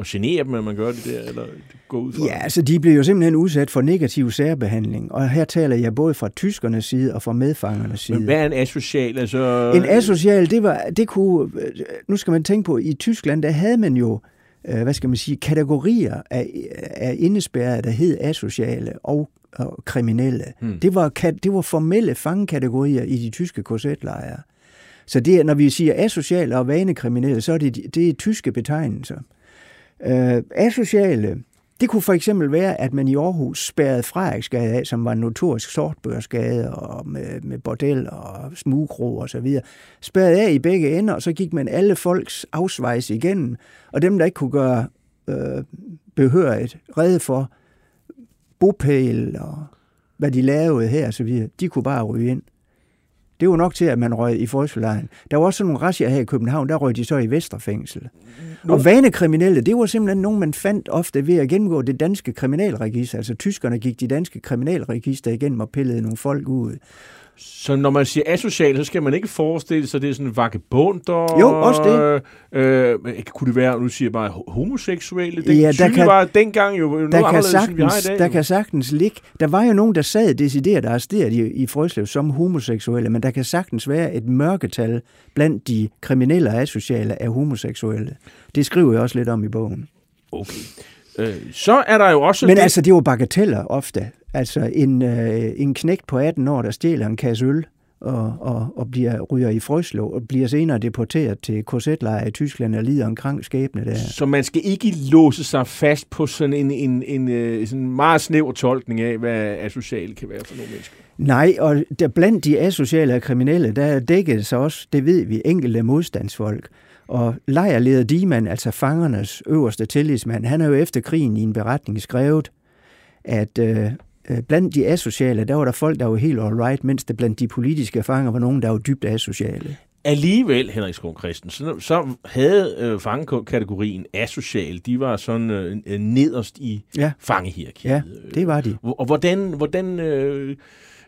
at genere dem, at man gør det der, eller det går ud fra. Ja, altså de blev jo simpelthen udsat for negativ særbehandling, og her taler jeg både fra tyskernes side og fra medfangernes side. Men hvad er en asocial? Altså, En asocial, det var, det kunne, nu skal man tænke på, i Tyskland, der havde man jo, øh, hvad skal man sige, kategorier af, af indespærrede, der hed asociale og, og kriminelle. Hmm. Det, var, det var formelle fangekategorier i de tyske korsetlejre. Så det, når vi siger asociale og vanekriminelle, så er det, det er tyske betegnelser. Øh, asociale, det kunne for eksempel være, at man i Aarhus spærrede Frederiksgade af, som var en notorisk sortbørsgade og med, med bordel og smugkro og så videre. Spærrede af i begge ender, og så gik man alle folks afsvejs igennem, og dem, der ikke kunne gøre øh, behørigt rede for bopæl og hvad de lavede her og så videre, de kunne bare ryge ind. Det var nok til, at man røg i Forsvarlejen. Der var også nogle razzier her i København, der røg de så i Vesterfængsel. Og vanekriminelle, det var simpelthen nogen, man fandt ofte ved at gennemgå det danske kriminalregister. Altså tyskerne gik de danske kriminalregister igennem og pillede nogle folk ud. Så når man siger asocial, så skal man ikke forestille sig, at det er sådan vagabunder. Jo, også det. Øh, men kunne det være, nu siger jeg bare homoseksuelle? Den Ja, der kan- var dengang jo noget Der kan, end vi har i sagtens, dag. der jo. kan sagtens ligge... Der var jo nogen, der sad decideret arresteret i, i Frøslev som homoseksuelle, men der kan sagtens være et mørketal blandt de kriminelle og asociale af homoseksuelle. Det skriver jeg også lidt om i bogen. Okay. Øh, så er der jo også... Men det- altså, det var bagateller ofte. Altså, en, øh, en knægt på 18 år, der stjæler en kasse øl og, og, og bliver, ryger i Frøslev og bliver senere deporteret til korsetlejre i Tyskland og lider en krank skæbne der. Så man skal ikke låse sig fast på sådan en, en, en, en sådan meget snæver tolkning af, hvad asocial kan være for nogle mennesker. Nej, og der blandt de asociale og kriminelle, der dækkede sig også, det ved vi, enkelte modstandsfolk. Og lejrleder Diemann, altså fangernes øverste tillidsmand, han har jo efter krigen i en beretning skrevet, at, øh, øh, blandt de asociale, der var der folk, der var helt alright, mens der blandt de politiske fanger var nogen, der var dybt asociale. Alligevel, Henrik Skov Christensen, så havde øh, fangekategorien asocial, de var sådan øh, nederst i Ja. fangehierarkiet. Ja, det var de. Og hvordan, hvordan øh,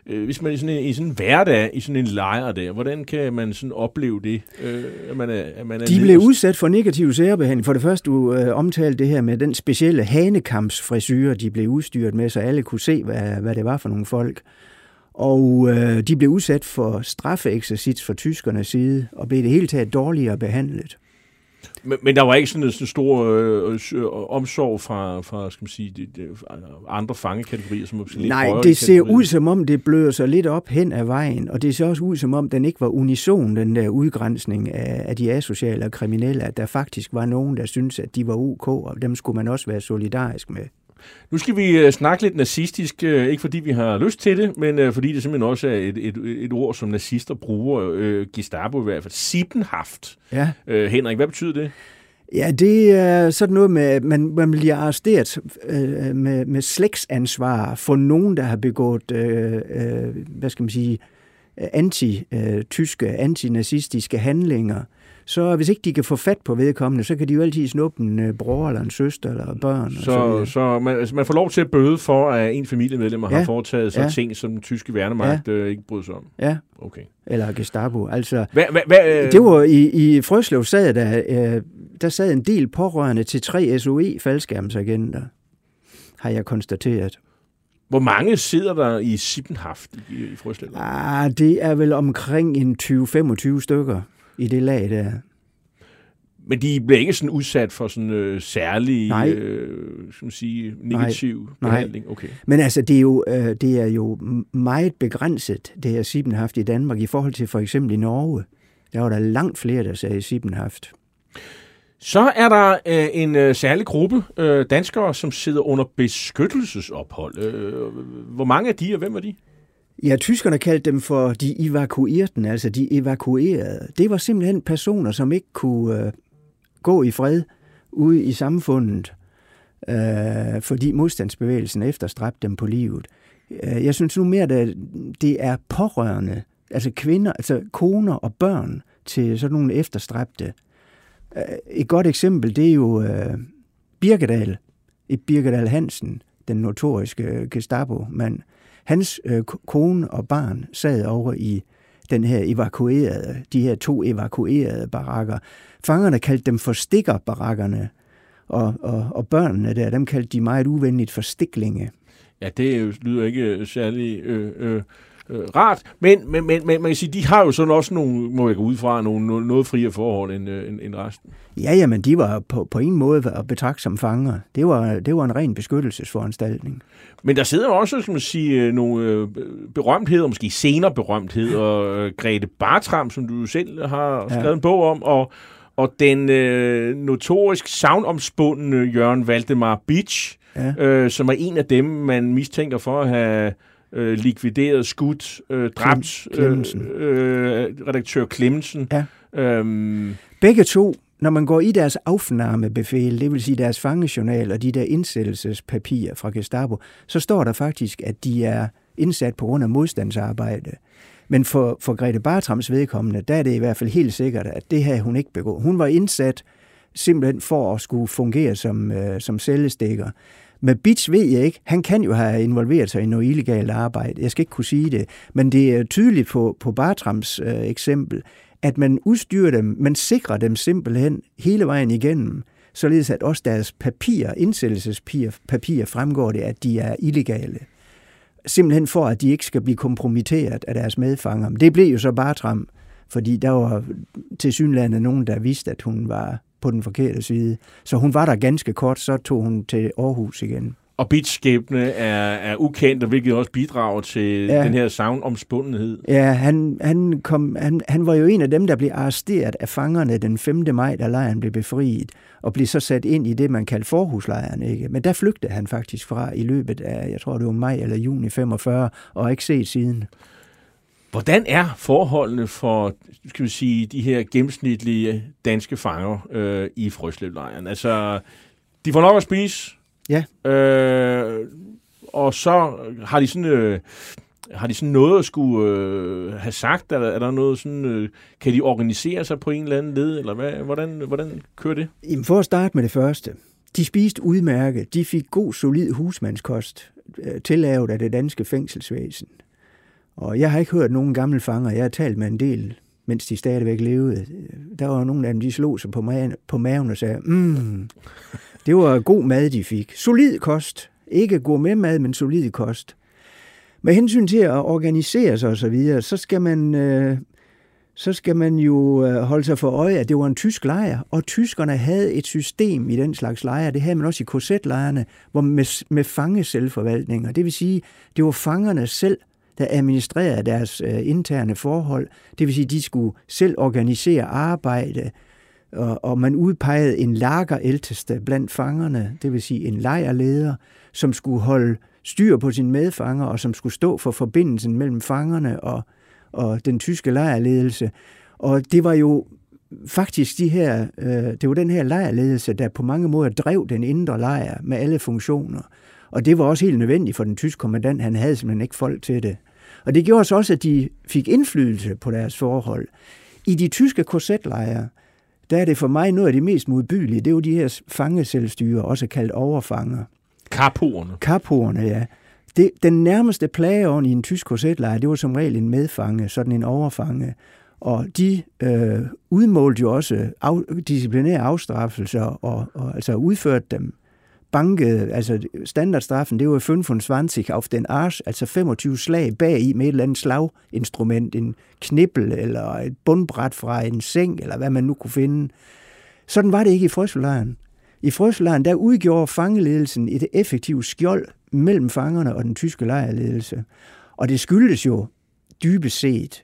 øh, hvis man i sådan en, i sådan en hverdag, i sådan en lejr der, hvordan kan man sådan opleve det, øh, at man er, at man er De blev udsat for negativ særbehandling. For det første, du øh, omtalte det her med den specielle hanekampsfrisyre, de blev udstyret med, så alle kunne se, hvad, hvad det var for nogle folk. Og øh, de blev udsat for straffeeksercits fra tyskernes side, og blev det hele taget dårligere behandlet. Men, men der var ikke sådan en sådan stor øh, øh, omsorg fra, fra skal man sige, de, de, andre fangekategorier, som måske lidt Nej, det ser kategorier. ud som om, det bløder sig lidt op hen ad vejen, og det ser også ud som om, den ikke var unison, den der udgrænsning af, af de asociale og kriminelle, at der faktisk var nogen, der syntes, at de var ok, og dem skulle man også være solidarisk med. Nu skal vi øh, snakke lidt nazistisk, øh, ikke fordi vi har lyst til det, men øh, fordi det simpelthen også er et, et, et ord, som nazister bruger, øh, Gestapo i hvert fald, Sippenhaft. Ja. Øh, Henrik, hvad betyder det? Ja, det er sådan noget med, at man, man bliver arresteret øh, med, med slægtsansvar for nogen, der har begået, øh, øh, hvad skal man sige, anti-tyske, antinazistiske handlinger. Så hvis ikke de kan få fat på vedkommende, så kan de jo altid snuppe en øh, bror eller en søster eller børn. og Så, så man, altså man får lov til at bøde for, at en familiemedlemmer ja. har foretaget sig ja. Ting, som den tyske værnemagt ja. øh, ikke bryder sig om. Ja, Okay. eller Gestapo. Altså, Hvad, hvad, hvad, øh, det var i, i Frøslev sad der, øh, der sad en del pårørende til tre SOE-faldskærmsagenter, har jeg konstateret. Hvor mange sidder der i Sippenhaft i, i Frøslev? Ah, det er vel omkring en 20-25 stykker i det lag der. Men de bliver ikke sådan udsat for sådan øh, særlig, Nej. øh, skal man sige, negativ Nej. behandling? Okay. Men altså, det er jo, øh, det er jo meget begrænset, det her Sippenhaft i Danmark, i forhold til for eksempel i Norge. Der var der langt flere, der sagde Sippenhaft. Så er der øh, en øh, særlig gruppe øh, danskere, som sidder under beskyttelsesophold. Øh, hvor mange af de, og hvem er de? Ja, tyskerne kaldte dem for de evakuerten, altså de evakuerede. Det var simpelthen personer, som ikke kunne øh, gå i fred ude i samfundet, øh, fordi modstandsbevægelsen efterstræbte dem på livet. Øh, jeg synes nu mere, at øh, det er pårørende, altså kvinder, altså koner og børn til sådan nogle efterstræbte. Øh, et godt eksempel, det er jo øh, Birkedal, et Birkedal Hansen, den notoriske Gestapo-mand. Hans øh, kone og barn sad over i den her evakuerede, de her to evakuerede barakker. Fangerne kaldte dem for stikkerbarakkerne, og, og, og børnene der, dem kaldte de meget uvenligt for stiklinge. Ja, det øh, lyder ikke øh, særlig øh, øh, øh, rart, men, men, men, men man kan sige, de har jo sådan også nogle, må jeg gå ud fra, nogle, no- noget friere forhold end, øh, end, end resten. Ja, jamen, de var på, på en måde at betragte som fanger. Det var, det var en ren beskyttelsesforanstaltning. Men der sidder også, skal man sige, øh, nogle øh, berømtheder, måske senere berømtheder. Øh, Grete Bartram, som du selv har Ja. skrevet en bog om, og, og den øh, notorisk savnomspundne Jørgen Valdemar Beach, Ja. øh, som er en af dem, man mistænker for at have øh, likvideret, skudt, øh, dræbt Clemmensen. øh, øh, redaktør Clemmensen. Ja. Øhm, Begge to, når man går i deres afnamebefæl, det vil sige deres fangejournal og de der indsættelsespapirer fra Gestapo, så står der faktisk, at de er indsat på grund af modstandsarbejde. Men for, for Grete Bartrams vedkommende, der er det i hvert fald helt sikkert, at det havde hun ikke begået. Hun var indsat simpelthen for at skulle fungere som, øh, som cellestikker. Med Beach ved jeg ikke. Han kan jo have involveret sig i noget illegalt arbejde. Jeg skal ikke kunne sige det. Men det er tydeligt på, på Bartrams øh, eksempel, at man udstyrer dem, man sikrer dem simpelthen hele vejen igennem, således at også deres papirer, indsættelsespapirer papirer fremgår det, at de er illegale. Simpelthen for, at de ikke skal blive kompromitteret af deres medfanger. Men det blev jo så Bartram, fordi der var til synlandet nogen, der vidste, at hun var på den forkerte side. Så hun var der ganske kort, så tog hun til Aarhus igen. og Beats skæbne er, er ukendt, og hvilket også bidrager til ja. Den her savnomspundenhed. Ja, han, han, kom, han, han var jo en af dem, der blev arresteret af fangerne den 5. maj, da lejren blev befriet, og blev så sat ind i det, man kaldte forhuslejren. Ikke? Men der flygtede han faktisk fra i løbet af, jeg tror det var maj eller juni 45, og ikke set siden. Hvordan er forholdene for, skal vi sige, de her gennemsnitlige danske fanger øh, i Frøslevlejren? Altså, de får nok at spise. Ja. Øh, og så har de sådan... Øh, har de sådan noget at skulle øh, have sagt? Er der, er der noget sådan, øh, kan de organisere sig på en eller anden led, eller hvad, hvordan, hvordan kører det? Jamen for at starte med det første. De spiste udmærket. De fik god, solid husmandskost, øh, tillavet af det danske fængselsvæsen. Og jeg har ikke hørt nogen gamle fanger. Jeg har talt med en del, mens de stadigvæk levede. Der var nogle af dem, de slog sig på maven, på maven og sagde, mm, det var god mad, de fik. Solid kost. Ikke gå med mad, men solid kost. Med hensyn til at organisere sig osv., så skal man... Øh, så skal man jo øh, holde sig for øje, at det var en tysk lejr, og tyskerne havde et system i den slags lejre. Det havde man også i korsetlejrene, hvor med, med fangeselvforvaltninger. Det vil sige, det var fangerne selv, der administrerede deres øh, interne forhold. Det vil sige, de skulle selv organisere arbejde, og, og man udpegede en lagerælteste blandt fangerne, det vil sige en lejrleder, som skulle holde styr på sine medfanger, og som skulle stå for forbindelsen mellem fangerne og, og den tyske lejrledelse. Og det var jo faktisk de her, øh, det var den her lejrledelse, der på mange måder drev den indre lejr med alle funktioner. Og det var også helt nødvendigt for den tyske kommandant, han havde simpelthen ikke folk til det. Og det gjorde også, at de fik indflydelse på deres forhold. I de tyske korsetlejre, der er det for mig noget af det mest modbydelige, det er jo de her fangeselvstyre, også kaldt overfanger. Kapoerne. Kapoerne, ja. Det, den nærmeste plageånd i en tysk korsetlejr, det var som regel en medfange, sådan en overfange. Og de øh, udmålte jo også af, disciplinære afstraffelser og, og altså udførte dem. Bankede, altså standardstraffen, det var 25 auf den Arsch, altså 25 slag bag i med et eller andet slaginstrument, en knibbel eller et bundbræt fra en seng, eller hvad man nu kunne finde. Sådan var det ikke i frøselejren. I frøselejren, der udgjorde fangeledelsen et effektivt skjold mellem fangerne og den tyske lejrledelse. Og det skyldes jo dybest set,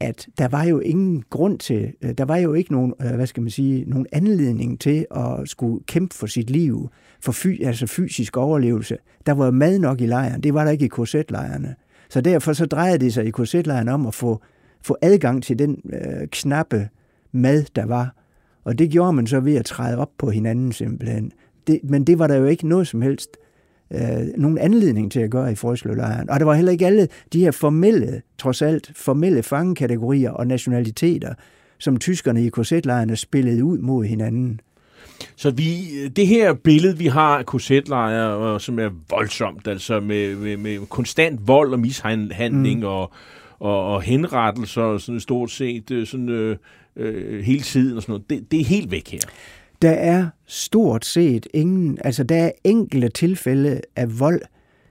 at der var jo ingen grund til, øh, der var jo ikke nogen, øh, hvad skal man sige, nogen anledning til at skulle kæmpe for sit liv, for fy, altså fysisk overlevelse. Der var mad nok i lejren, det var der ikke i korsetlejrene. Så derfor så drejede det sig i korsetlejren om at få, få adgang til den øh, knappe mad, der var. Og det gjorde man så ved at træde op på hinanden simpelthen. Det, men det var der jo ikke noget som helst øh, nogen anledning til at gøre i Frøslevlejren. Og det var heller ikke alle de her formelle, trods alt, formelle fangekategorier og nationaliteter, som tyskerne i korsetlejrene spillede ud mod hinanden. Så vi, det her billede, vi har af korsetlejre, som er voldsomt, altså med, med, med konstant vold og mishandling mm. og, og, og henrettelser, sådan stort set øh, sådan, øh, øh, hele tiden og sådan noget, det, det er helt væk her. Der er stort set ingen, altså der er enkelte tilfælde af vold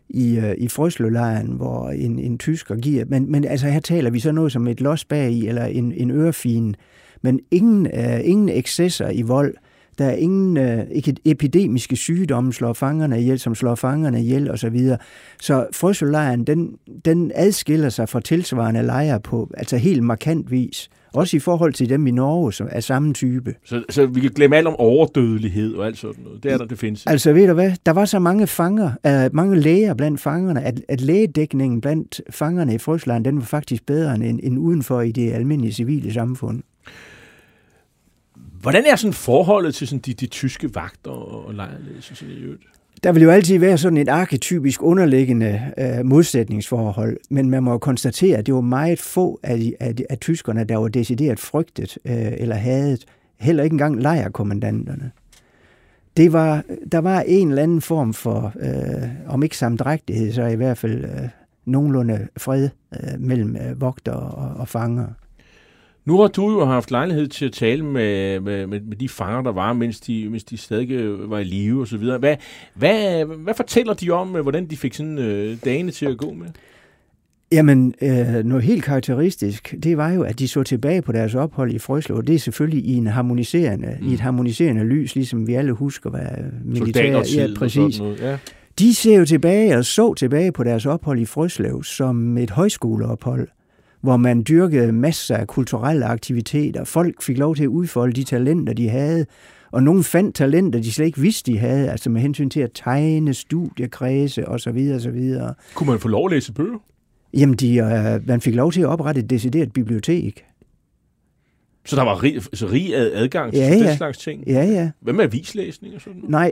i, øh, i Frøslølejren, hvor en, en tysker giver, men, men altså her taler vi så noget som et los bag i, eller en, en ørefin, men ingen, uh, ingen excesser i vold. Der er ingen ikke epidemiske sygdomme, slår fangerne ihjel, som slår fangerne ihjel osv. Så Frøslølejren, den, den adskiller sig fra tilsvarende lejre på altså helt markant vis. Også i forhold til dem i Norge, som er samme type. Så, så vi kan glemme alt om overdødelighed og alt sådan noget. Det er der, det findes. Altså ved du hvad, der var så mange fanger, uh, mange læger blandt fangerne, at, at lægedækningen blandt fangerne i Frøsland, den var faktisk bedre end, end udenfor i det almindelige civile samfund. Hvordan er sådan forholdet til sådan de, de tyske vagter og lejrledelse sådan i øvrigt? Der vil jo altid være sådan et arketypisk underliggende øh, modsætningsforhold, men man må jo konstatere, at det var meget få af, de, af, de, af tyskerne, der var decideret frygtet øh, eller hadet. Heller ikke engang lejrkommandanterne. Det var, der var en eller anden form for, øh, om ikke samdrægtighed, så i hvert fald øh, nogenlunde fred øh, mellem øh, vogter og, og fanger. Nu har du jo haft lejlighed til at tale med, med, med, med de fanger, der var, mens de, mens de stadig var i live og så videre. Hvad, hvad, hvad fortæller de om, hvordan de fik sådan øh, dagene til at gå med? Jamen, øh, noget helt karakteristisk, det var jo, at de så tilbage på deres ophold i Frøslev. Det er selvfølgelig i en harmoniserende, mm. i et harmoniserende lys, ligesom vi alle husker, hvad militær... Ja, præcis. Noget, ja. De ser jo tilbage og så tilbage på deres ophold i Frøslev som et højskoleophold hvor man dyrkede masser af kulturelle aktiviteter. Folk fik lov til at udfolde de talenter, de havde, og nogle fandt talenter, de slet ikke vidste, de havde, altså med hensyn til at tegne, studiekredse osv. osv. Kunne man få lov at læse bøger? Jamen, de, øh, man fik lov til at oprette et decideret bibliotek. Så der var rig, så rig adgang til ja, den ja. slags ting? Ja, ja. Hvad med avislæsning og sådan noget? Nej,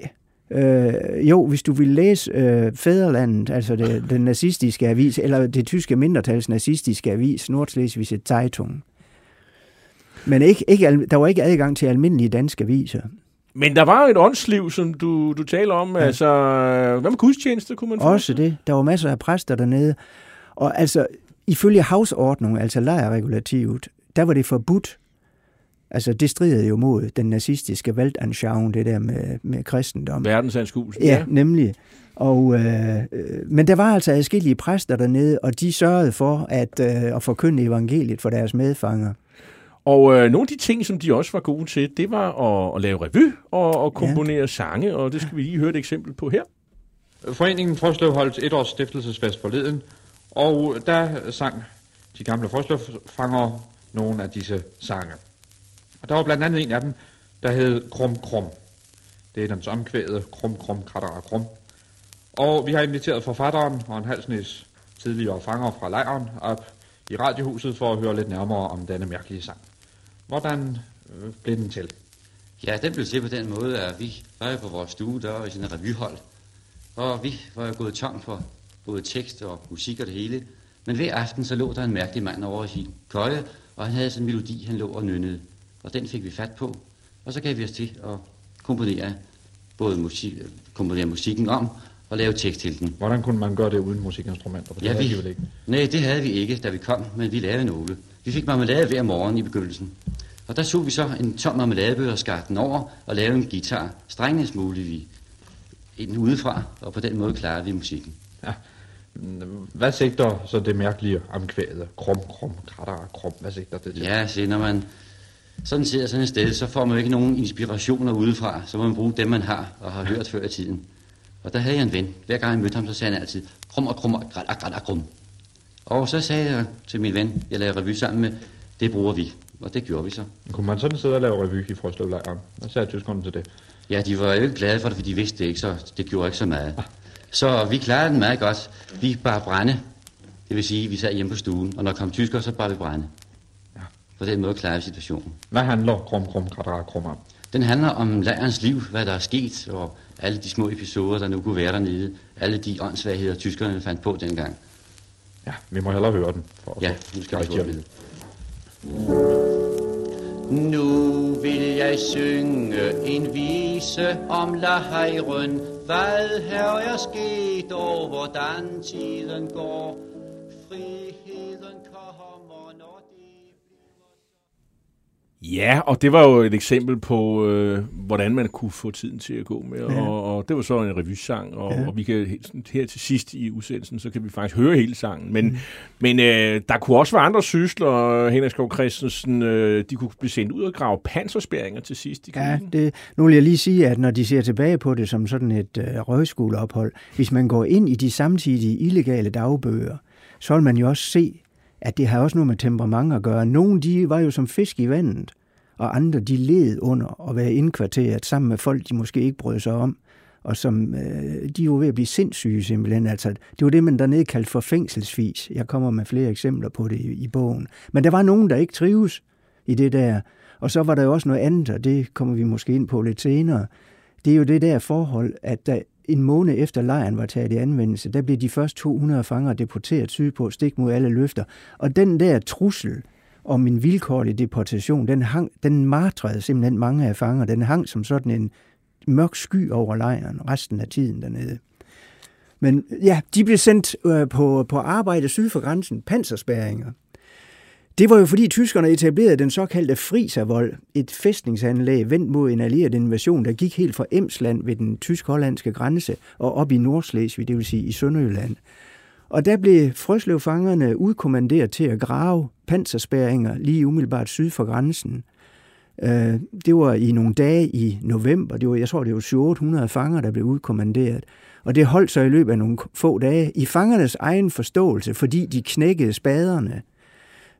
Øh, jo, hvis du vil læse øh, Fæderlandet, altså det, den nazistiske avis, eller det tyske mindretals nazistiske avis, Nordslesvigske Zeitung. Men ikke, ikke, der var ikke adgang til almindelige danske aviser. Men der var et åndsliv, som du, du taler om. Ja. Altså, hvad med gudstjeneste, kunne man? Også det. Der var masser af præster dernede. Og altså, ifølge havsordningen, altså lejerregulativet, der var det forbudt. Altså, det stridede jo mod den nazistiske Weltanschauung, det der med, med kristendom. Verdensanskuelsen. Ja, ja, nemlig. Og, øh, men der var altså adskillige præster dernede, og de sørgede for at, øh, at forkynde evangeliet for deres medfanger. Og øh, nogle af de ting, som de også var gode til, det var at, at lave revy og at komponere ja. sange, og det skal vi lige høre et eksempel på her. Foreningen Frøslev holdt et års stiftelsesfest forleden, og der sang de gamle Frøslevfangere nogle af disse sange. Og der var blandt andet en af dem, der hed Krum Krum. Det er den omkvæde Krum Krum Kratter Krum. Og vi har inviteret forfatteren og en halsnæs tidligere fanger fra lejren op i radiohuset for at høre lidt nærmere om denne mærkelige sang. Hvordan øh, blev den til? Ja, den blev til på den måde, at vi var jo på vores stue, der var i sådan en revyhold. Og vi var jo gået tom for både tekst og musik og det hele. Men hver aften så lå der en mærkelig mand over i sin køje, og han havde sådan en melodi, han lå og nynnede. Og den fik vi fat på, og så gav vi os til at komponere både musik, komponere musikken om, og lave tekst til den. Hvordan kunne man gøre det uden musikinstrumenter? For det ja, vi, vel ikke. Nej, det havde vi ikke, da vi kom, men vi lavede nogle. Vi fik marmelade hver morgen i begyndelsen. Og der så vi så en tom marmeladebøger og skar den over og lavede en guitar. Strengene smuglede vi ind udefra, og på den måde klarede vi musikken. Ja. Hvad sigter så det mærkelige omkvædet? Krum, krum, kratter, krum. Hvad sigter det til? Ja, se, når man sådan sidder sådan et sted, så får man jo ikke nogen inspirationer udefra. Så må man bruge dem, man har og har hørt før i tiden. Og der havde jeg en ven. Hver gang jeg mødte ham, så sagde han altid, krum og krum og grat, grat, grat, krum. Og så sagde jeg til min ven, jeg lavede revy sammen med, det bruger vi. Og det gjorde vi så. Kunne man sådan sidde og lave revy i Frøslevlejren? Hvad sagde tyskerne til det? Ja, de var jo ikke glade for det, for de vidste det ikke, så det gjorde ikke så meget. Så vi klarede den meget godt. Vi bare brænde. Det vil sige, vi sad hjemme på stuen, og når kom tysker, så bare vi brænde. På den måde klarede vi situationen. Hvad handler Krum Krum Kradra Krum om? Den handler om lejrens liv, hvad der er sket, og alle de små episoder, der nu kunne være dernede. Alle de åndssvagheder, tyskerne fandt på dengang. Ja, vi må hellere høre den. For ja, nu skal vi høre den. Nu vil jeg synge en vise om lejren, hvad her er sket og hvordan tiden går. Ja, og det var jo et eksempel på, øh, hvordan man kunne få tiden til at gå med, ja. og, og det var så en revysang, og, ja. og vi kan her til sidst i udsendelsen, så kan vi faktisk høre hele sangen. Men, mm. men øh, der kunne også være andre sysler, Henrik Skov Christensen, øh, de kunne blive sendt ud og grave panserspæringer til sidst i Ja, det, nu vil jeg lige sige, at når de ser tilbage på det som sådan et øh, røgskoleophold, hvis man går ind i de samtidige illegale dagbøger, så vil man jo også se, at det har også noget med temperament at gøre. Nogle de var jo som fisk i vandet, og andre de led under at være indkvarteret sammen med folk, de måske ikke brød sig om, og som øh, de var ved at blive sindssyge simpelthen. Altså, det var det, man dernede kaldte for fængselsvis. Jeg kommer med flere eksempler på det i, i bogen. Men der var nogen, der ikke trives i det der. Og så var der jo også noget andet, og det kommer vi måske ind på lidt senere. Det er jo det der forhold, at der en måned efter lejren var taget i anvendelse, der blev de første 200 fanger deporteret sydpå, stik mod alle løfter. Og den der trussel om en vilkårlig deportation, den, hang, den martrede simpelthen mange af fanger. Den hang som sådan en mørk sky over lejren resten af tiden dernede. Men ja, de blev sendt øh, på, på arbejde syd for grænsen, panserspæringer. Det var jo fordi tyskerne etablerede den såkaldte Friservold, et fæstningsanlæg vendt mod en allieret invasion, der gik helt fra Emsland ved den tysk-hollandske grænse og op i Nordslesvig, det vil sige i Sønderjylland. Og der blev Frøslevfangerne udkommanderet til at grave panserspæringer lige umiddelbart syd for grænsen. Øh, det var i nogle dage i november, det var, jeg tror det var 700 fanger, der blev udkommanderet. Og det holdt sig i løbet af nogle få dage i fangernes egen forståelse, fordi de knækkede spaderne –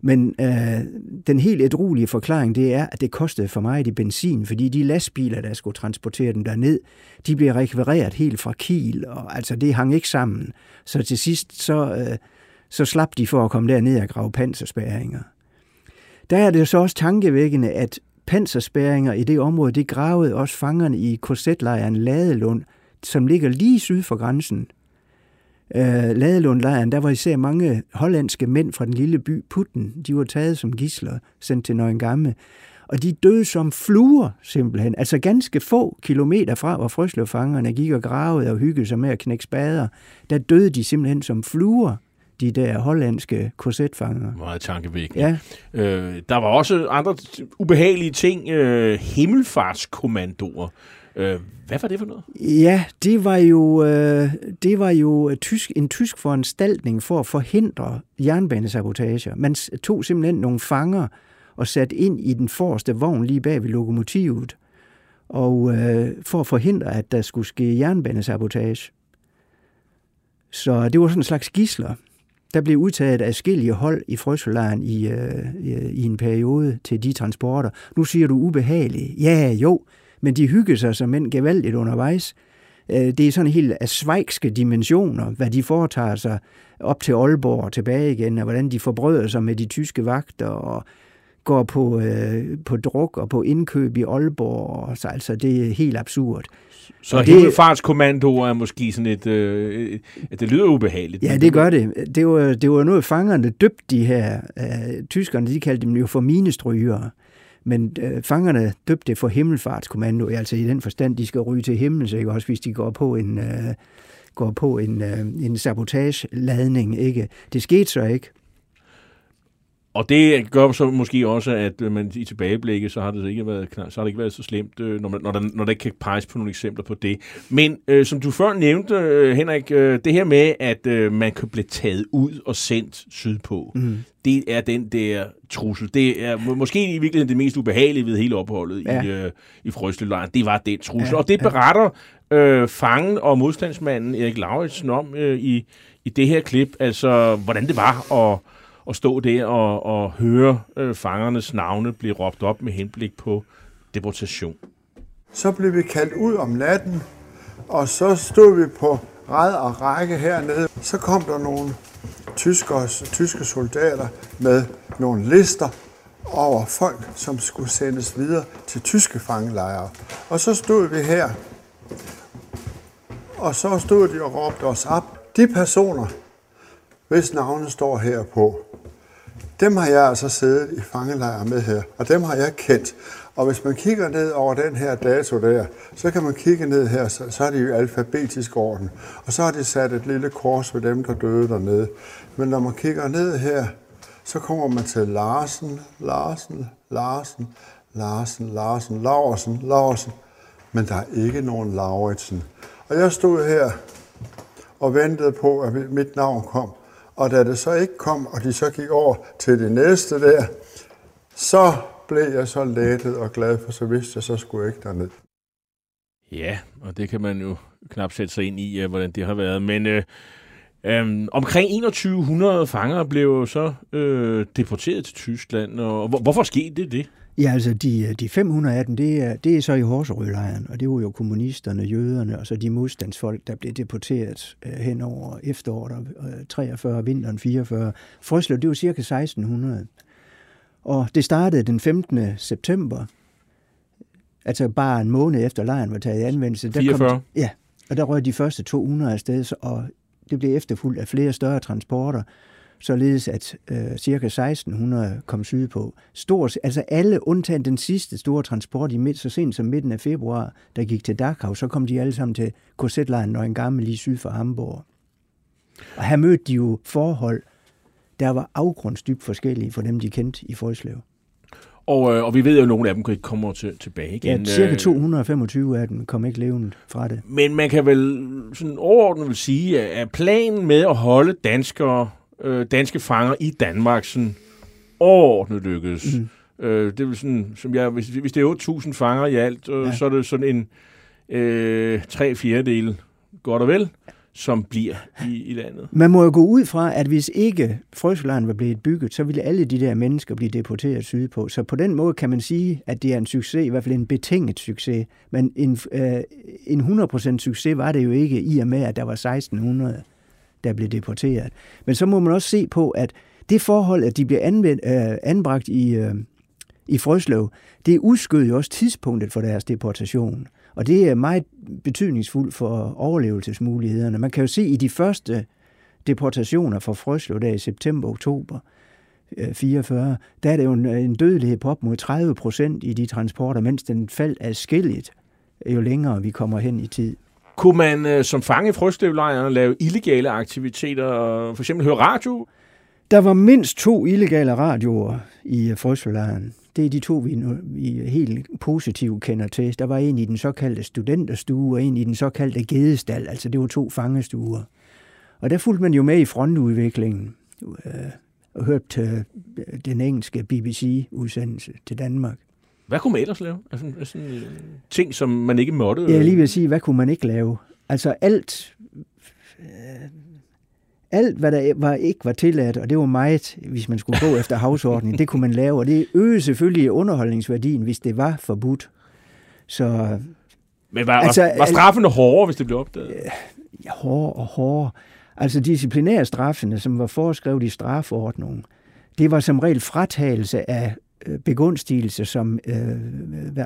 men øh, den helt ædruelige forklaring, det er, at det kostede for meget i benzin, fordi de lastbiler, der skulle transportere den derned, de blev rekvireret helt fra Kiel, og altså det hang ikke sammen. Så til sidst, så, øh, så slap de for at komme derned og grave panserspæringer. Der er det så også tankevækkende, at panserspæringer i det område, det gravede også fangerne i korsetlejren Ladelund som ligger lige syd for grænsen. Øh, Ladelundlejren, der var især mange hollandske mænd fra den lille by Putten. De var taget som gisler, sendt til Nøgengamme. Og de døde som fluer, simpelthen. Altså ganske få kilometer fra, hvor Frøslevfangerne gik og gravede og hyggede sig med at knække spader, der døde de simpelthen som fluer de der hollandske korsetfanger. Meget tankevækkende. Ja. Øh, der var også andre ubehagelige ting. Øh, himmelfartskommandoer. Øh, hvad var det for noget? Ja, det var jo, øh, det var jo øh, tysk, en tysk foranstaltning for at forhindre jernbanesabotager. Man tog simpelthen nogle fanger og satte ind i den forreste vogn lige bag ved lokomotivet, og øh, for at forhindre, at der skulle ske jernbanesabotage. Så det var sådan en slags gisler. Der blev udtaget afskillige hold i frøsolaren i, øh, i en periode til de transporter. Nu siger du ubehageligt. Ja, jo, men de hyggede sig som mænd gevaldigt undervejs. Øh, det er sådan helt af svejkske dimensioner, hvad de foretager sig op til Aalborg og tilbage igen, og hvordan de forbrøder sig med de tyske vagter, og går på, øh, på druk og på indkøb i Aalborg. Så altså, det er helt absurd. Så himmelfartskommando er måske sådan et... Øh, det lyder ubehageligt. Ja, det gør det. Det var, det var noget, fangerne døbte de her. Øh, tyskerne, de kaldte dem jo for minestrygere. Men øh, fangerne døbte det for himmelfartskommando, altså i den forstand, de skal ryge til himmel, ikke? også hvis de går på en, øh, går på en, øh, en sabotageladning. Ikke? Det skete så ikke. Og det gør så måske også, at øh, man i tilbageblikket, så har det ikke været, så har det ikke været så slemt, øh, når, man, når, der, når der ikke kan peges på nogle eksempler på det. Men øh, som du før nævnte, øh, Henrik, øh, det her med, at øh, man kan blive taget ud og sendt sydpå, mm. det er den der trussel. Det er må, måske i virkeligheden det mest ubehagelige ved hele opholdet ja. i, øh, i Frøslelejren. Det var den trussel. Ja, og det beretter øh, fangen og modstandsmanden Erik Lauritsen om øh, i, i det her klip, altså hvordan det var at at stå der og, og høre øh, fangernes navne blive råbt op med henblik på deportation. Så blev vi kaldt ud om natten, og så stod vi på ræd og række hernede. Så kom der nogle tyskere, tyske soldater med nogle lister over folk, som skulle sendes videre til tyske fangelejre. Og så stod vi her, og så stod de og råbte os op. De personer, hvis navne står her på, dem har jeg altså siddet i fangelejr med her, og dem har jeg kendt. Og hvis man kigger ned over den her dato der, så kan man kigge ned her, så, så er det jo alfabetisk orden. Og så har de sat et lille kors ved dem, der døde dernede. Men når man kigger ned her, så kommer man til Larsen, Larsen, Larsen, Larsen, Larsen, Larsen, Larsen. Men der er ikke nogen Lauritsen. Og jeg stod her og ventede på, at mit navn kom. Og da det så ikke kom, og de så gik over til det næste der, så blev jeg så lettet og glad, for så vidste jeg, så skulle jeg ikke derned. Ja, og det kan man jo knap sætte sig ind i, hvordan det har været. Men øh, øh, omkring 2100 fanger blev så øh, deporteret til Tyskland. Og hvor, hvorfor skete det det? Ja, altså de, de 500 af dem, det er, det er så i Horserødlejren, og det var jo kommunisterne, jøderne og så de modstandsfolk, der blev deporteret øh, hen over efteråret, øh, 43, vinteren 44. Frøslev, det var cirka 1600. Og det startede den 15. september, altså bare en måned efter lejren var taget i anvendelse. Der 44? Kom, ja, og der røg de første 200 afsted, og det blev efterfulgt af flere større transporter således at øh, cirka 1600 kom sydpå. Stort, altså alle undtagen den sidste store transport i midt, så sent som midten af februar, der gik til Dachau, så kom de alle sammen til korsetlejren og en gammel lige syd for Hamburg. Og her mødte de jo forhold, der var afgrundsdybt forskellige for dem, de kendte i Frøslev. Og, øh, og vi ved jo, at nogle af dem ikke kommer til, tilbage igen. Ja, cirka 225 af dem kom ikke levende fra det. Men man kan vel sådan overordnet vil sige, at planen med at holde danskere øh, danske fanger i Danmark sådan overordnet lykkedes. Mm. Øh, det er sådan, som jeg, hvis, hvis det er 8.000 fanger i alt, øh, ja. så er det sådan en øh, tre fjerdedel, godt og vel, som bliver i, i landet. Man må jo gå ud fra, at hvis ikke Frøsland var blevet bygget, så ville alle de der mennesker blive deporteret sydpå. Så på den måde kan man sige, at det er en succes, i hvert fald en betinget succes. Men en, øh, en 100% succes var det jo ikke, i og med, at der var 1600 der blev deporteret. Men så må man også se på, at det forhold, at de bliver anvendt, øh, anbragt i, øh, i Frøslev, det udskød jo også tidspunktet for deres deportation. Og det er meget betydningsfuldt for overlevelsesmulighederne. Man kan jo se i de første deportationer fra Frøslev der i september-oktober 44, øh, der er det jo en, en dødelighed på op mod 30 procent i de transporter, mens den faldt adskilligt, jo længere vi kommer hen i tid. Kunne man øh, som fange i frøstøvlejren lave illegale aktiviteter, for eksempel høre radio? Der var mindst to illegale radioer i øh, frøstøvlejren. Det er de to, vi, nu, vi helt positivt kender til. Der var en i den såkaldte studenterstue, og en i den såkaldte gedestal. Altså det var to fangestuer. Og der fulgte man jo med i frontudviklingen øh, og hørte øh, den engelske BBC-udsendelse til Danmark. Hvad kunne man ellers lave? Altså, sådan, øh, ting, som man ikke måtte? Jeg lige vil sige, hvad kunne man ikke lave? Altså alt, øh, alt hvad der var, ikke var tilladt, og det var meget, hvis man skulle gå efter havsordningen, det kunne man lave, og det øgede selvfølgelig underholdningsværdien, hvis det var forbudt. Så, Men var, altså, var straffene hårdere, hvis det blev opdaget? Ja, hårdere og hårdere. Altså disciplinære straffene, som var foreskrevet i strafordningen, det var som regel fratagelse af Øh, begunstigelse som øh,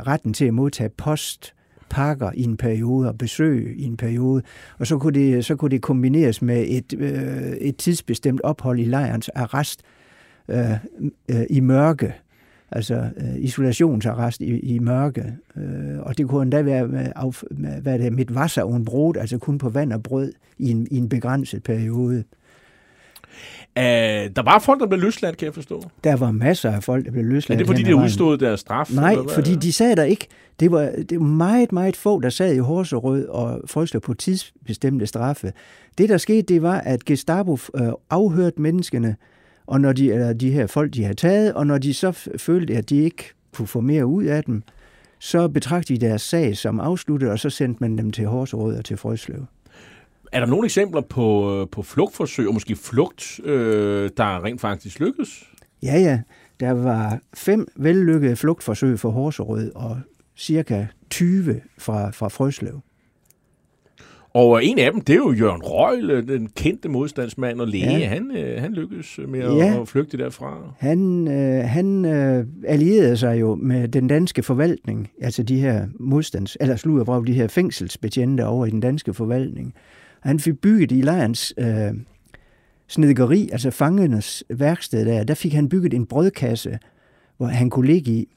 retten til at modtage post, pakker i en periode og besøg i en periode. Og så kunne det, så kunne det kombineres med et, øh, et tidsbestemt ophold i lejrens arrest øh, øh, i mørke, altså øh, isolationsarrest i, i mørke. Øh, og det kunne endda være med, af, med, hvad det, mit wasser og en altså kun på vand og brød i en, i en begrænset periode. Uh, der var folk, der blev løsladt, kan jeg forstå. Der var masser af folk, der blev løsladt. Er det fordi, de udstod deres straf? Nej, fordi de sad der ikke. Det var, det var meget, meget få, der sad i Horserød og frøsler på tidsbestemte straffe. Det, der skete, det var, at Gestapo øh, afhørte menneskene, og når de, eller de her folk, de havde taget, og når de så følte, at de ikke kunne få mere ud af dem, så betragtede de deres sag som afsluttet, og så sendte man dem til Horserød og til Frøslev. Er der nogle eksempler på, på flugtforsøg, og måske flugt, øh, der rent faktisk lykkedes? Ja, ja. Der var fem vellykkede flugtforsøg for Horserød, og cirka 20 fra, fra Frøslev. Og en af dem, det er jo Jørgen Røgle, den kendte modstandsmand og læge. Ja. Han, øh, han lykkedes med ja. at flygte derfra. Han, øh, han øh, allierede sig jo med den danske forvaltning, altså de her modstands, eller sluderbrug, de her fængselsbetjente over i den danske forvaltning. Han fik bygget i lejrens øh, snedgeri, altså fangernes værksted der, der fik han bygget en brødkasse, hvor han kunne ligge i.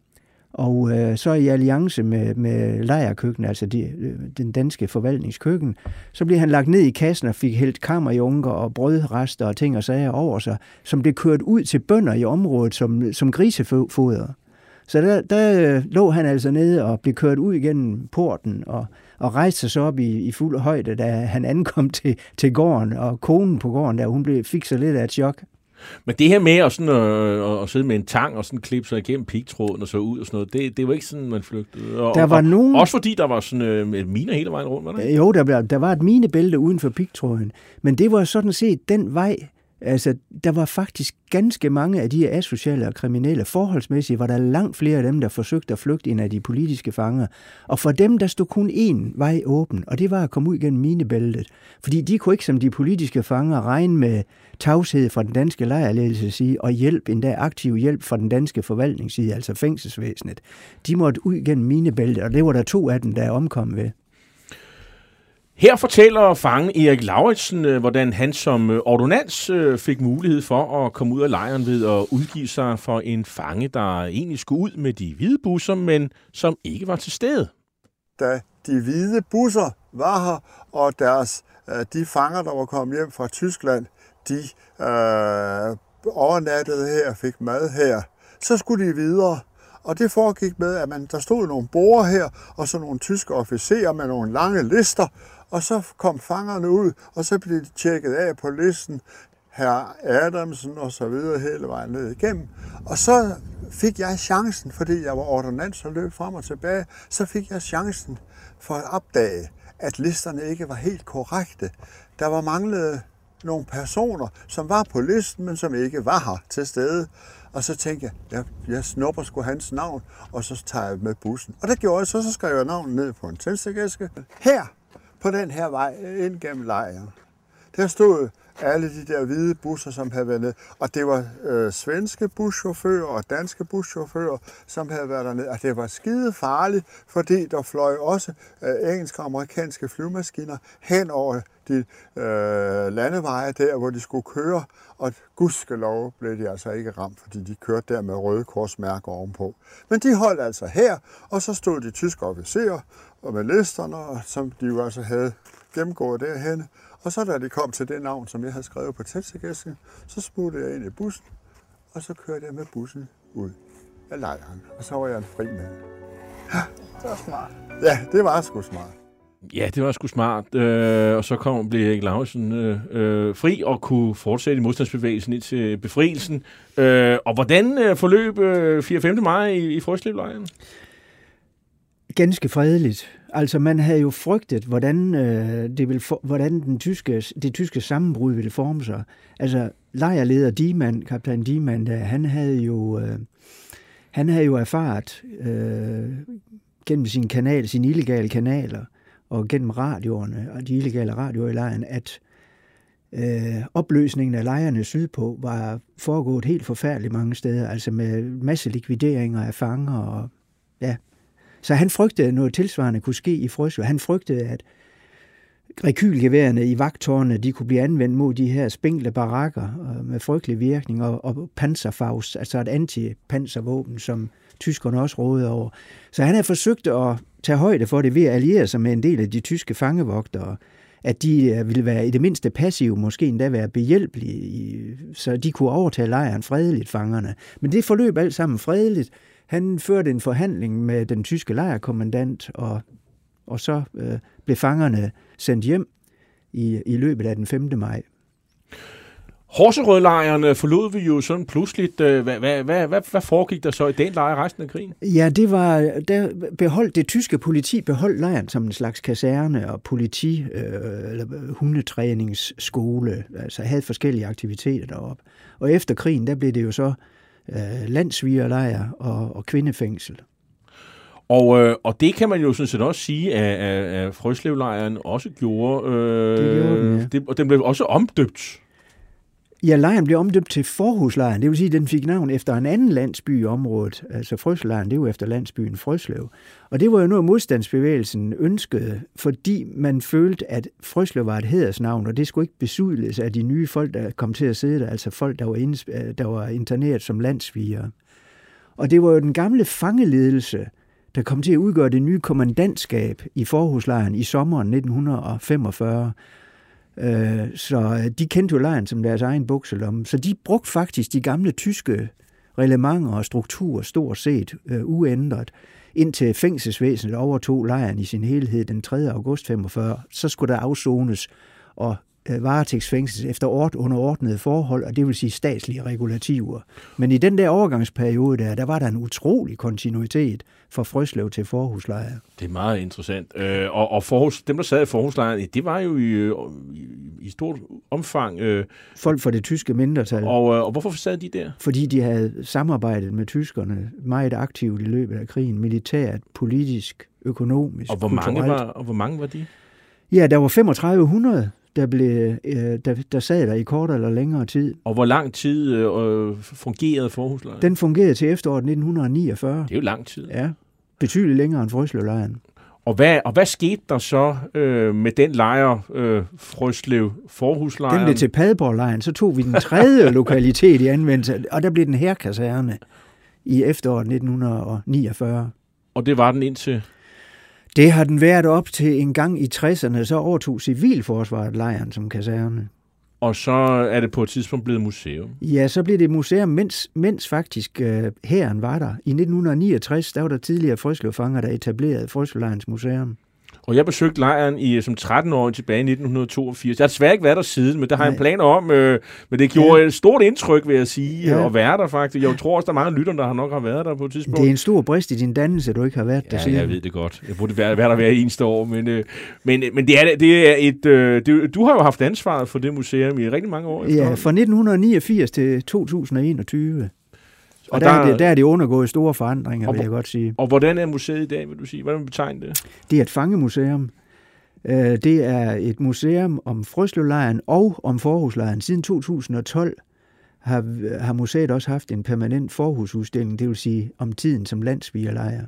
Og øh, så i alliance med, med lejrkøkken, altså de, øh, den danske forvaltningskøkken, så blev han lagt ned i kassen og fik hældt kammerjunker og brødrester og ting og sager over sig, som blev kørt ud til bønder i området som, som grisefoder. Så der, der øh, lå han altså nede og blev kørt ud igennem porten og, og rejste sig op i, i fuld højde, da han ankom til, til gården, og konen på gården der, hun blev, fik så lidt af et chok. Men det her med at, sådan, øh, at sidde med en tang og sådan klippe sig igennem pigtråden og så ud og sådan noget, det, det var ikke sådan, man flygtede. Og, der var og, nogen... Også fordi der var sådan øh, miner hele vejen rundt, var det? Jo, der, der var et minebælte uden for pigtråden. Men det var sådan set den vej, Altså, der var faktisk ganske mange af de asociale og kriminelle. Forholdsmæssigt var der langt flere af dem, der forsøgte at flygte ind af de politiske fanger. Og for dem, der stod kun én vej åben, og det var at komme ud gennem minebæltet. Fordi de kunne ikke som de politiske fanger regne med tavshed fra den danske lejrledelse side, og hjælp, endda aktiv hjælp fra den danske forvaltningsside, altså fængselsvæsenet. De måtte ud gennem minebæltet, og det var der to af dem, der omkom ved. Her fortæller fangen Erik Lauritsen, øh, hvordan han som øh, ordonans øh, fik mulighed for at komme ud af lejren ved at udgive sig for en fange, der egentlig skulle ud med de hvide busser, men som ikke var til stede. Da de hvide busser var her, og deres, de fanger, der var kommet hjem fra Tyskland, de øh, overnattede her og fik mad her, så skulle de videre. Og det foregik med, at man, der stod nogle borer her, og så nogle tyske officerer med nogle lange lister, og så kom fangerne ud, og så blev de tjekket af på listen, herr Adamsen og så videre hele vejen ned igennem. Og så fik jeg chancen, fordi jeg var ordonans og løb frem og tilbage, så fik jeg chancen for at opdage, at listerne ikke var helt korrekte. Der var manglet nogle personer, som var på listen, men som ikke var her til stede. Og så tænkte jeg, jeg, jeg snupper sgu hans navn, og så tager jeg med bussen. Og det gjorde jeg så, så skrev jeg navnet ned på en tændstikæske. Her, på den her vej øh, ind gennem lejren, der stod alle de der hvide busser, som havde været ned. Og det var øh, svenske buschauffører og danske buschauffører, som havde været dernede. Og det var skide farligt, fordi der fløj også øh, engelske og amerikanske flyvemaskiner hen over de øh, landeveje der, hvor de skulle køre. Og gudskelov blev de altså ikke ramt, fordi de kørte der med røde korsmærker ovenpå. Men de holdt altså her, og så stod de tyske officerer og med listerne, som de jo altså havde gennemgået derhen. Og så da de kom til det navn, som jeg havde skrevet på tekstgæsken, så smuttede jeg ind i bussen, og så kørte jeg med bussen ud af lejren. Og så var jeg en fri mand. Det var smart. Ja, det var sgu smart. Ja, det var sgu smart. Øh, og så kom blev Erik Lausen øh, øh, fri og kunne fortsætte i modstandsbevægelsen ind til befrielsen. Øh, og hvordan øh, forløb øh, 4. 5. maj i, i Frøslevlejren? Ganske fredeligt. Altså man havde jo frygtet, hvordan, øh, det ville for, hvordan den tyske, det tyske sammenbrud ville forme sig. Altså lejerleder Diemann, kaptajn Diemann, der, han havde jo øh, han havde jo erfaret øh, gennem sin kanal, sine illegale kanaler og gennem radioerne og de illegale radioer i lejren, at øh, opløsningen af lejrene sydpå var foregået helt forfærdeligt mange steder, altså med masse likvideringer af fanger og ja, så han frygtede, at noget tilsvarende kunne ske i Frøsø. Han frygtede, at rekylgeværene i vagtårnene, de kunne blive anvendt mod de her spinkle barakker øh, med frygtelig virkning, og, og panserfaust, altså et antipanservåben, som tyskerne også rådede over. Så han havde forsøgt at tage højde for det ved at alliere sig med en del af de tyske fangevogtere, at de øh, ville være i det mindste passive, måske endda være behjælpelige, så de kunne overtage lejren fredeligt, fangerne. Men det forløb alt sammen fredeligt, han førte en forhandling med den tyske lejrkommandant, og, og så øh, blev fangerne sendt hjem i, i løbet af den 5. maj. Horserødlejren forlod vi jo sådan pludseligt. Hvad, hvad, hvad, hvad, hvad foregik der så i den lejr resten af krigen? Ja, det var, der beholdt det tyske politi beholdt lejren som en slags kaserne og politi, øh, eller hundetræningsskole, altså havde forskellige aktiviteter deroppe. Og efter krigen, der blev det jo så øh, landsvigerlejr og, og kvindefængsel. Og, øh, og det kan man jo sådan set også sige, at, at, at Frøslevlejren også gjorde. Øh, det gjorde den, ja. det, og den blev også omdøbt. Ja, lejren blev omdøbt til Forhuslejren. Det vil sige, at den fik navn efter en anden landsby i området. Altså Frøslejren, det var efter landsbyen Frøslev. Og det var jo noget, modstandsbevægelsen ønskede, fordi man følte, at Frøslev var et hedersnavn, og det skulle ikke besudles af de nye folk, der kom til at sidde der, altså folk, der var, inde, øh, der var interneret som landsviger. Og det var jo den gamle fangeledelse, der kom til at udgøre det nye kommandantskab i Forhuslejren i sommeren 1945. Øh, så øh, de kendte jo lejren som deres egen bukselomme. Så de brugte faktisk de gamle tyske reglementer og strukturer stort set øh, uændret indtil fængselsvæsenet overtog lejren i sin helhed den 3. august 45. Så skulle der afzones og øh, varetægtsfængsles efter ord, under ordnede forhold, og det vil sige statslige regulativer. Men i den der overgangsperiode der, der var der en utrolig kontinuitet fra Frøslev til Forhuslejre. Det er meget interessant. Øh, og og Forhus, dem, der sad i Forhuslejren, det var jo i, i, i stort omfang... Øh, Folk fra det tyske mindretal. Og, øh, og hvorfor sad de der? Fordi de havde samarbejdet med tyskerne meget aktivt i løbet af krigen. Militært, politisk, økonomisk, og hvor mange var, Og hvor mange var de? Ja, der var 3500 der, blev, øh, der, der sad der i kortere eller længere tid. Og hvor lang tid øh, fungerede forhuslejren? Den fungerede til efteråret 1949. Det er jo lang tid. Ja, betydeligt længere end Frøslevlejren. Og hvad, og hvad skete der så øh, med den lejr, øh, Frøslev forhuslejren? Den blev til Padborglejren. Så tog vi den tredje lokalitet i anvendelse, og der blev den her kaserne i efteråret 1949. Og det var den indtil? Det har den været op til en gang i 60'erne, så overtog Civilforsvaret lejren som kaserne. Og så er det på et tidspunkt blevet museum? Ja, så blev det museum, mens, mens faktisk hæren var der. I 1969, der var der tidligere frøslevfanger, der etablerede Frøslevlejrens Museum. Og jeg besøgte lejren i, som 13-årig tilbage i 1982. Jeg har desværre ikke været der siden, men det har jeg en plan om. Øh, men det gjorde ja. et stort indtryk, vil jeg sige, ja. at være der faktisk. Jeg tror også, der er mange lytter, der har nok har været der på et tidspunkt. Det er en stor brist i din dannelse, at du ikke har været der ja, siden. jeg ved det godt. Jeg burde være, være der hver eneste år. Men, øh, men, men det, er, det er et... Øh, det, du har jo haft ansvaret for det museum i rigtig mange år. Ja, fra 1989 til 2021. Og, og der, der, er det, der er det undergået store forandringer, og, vil jeg godt sige. Og hvordan er museet i dag, vil du sige? Hvordan vil du betegne det? Det er et fangemuseum. Øh, det er et museum om Frøslevlejren og om Forhuslejren. Siden 2012 har, har museet også haft en permanent forhusudstilling, det vil sige om tiden som landsvigerlejr.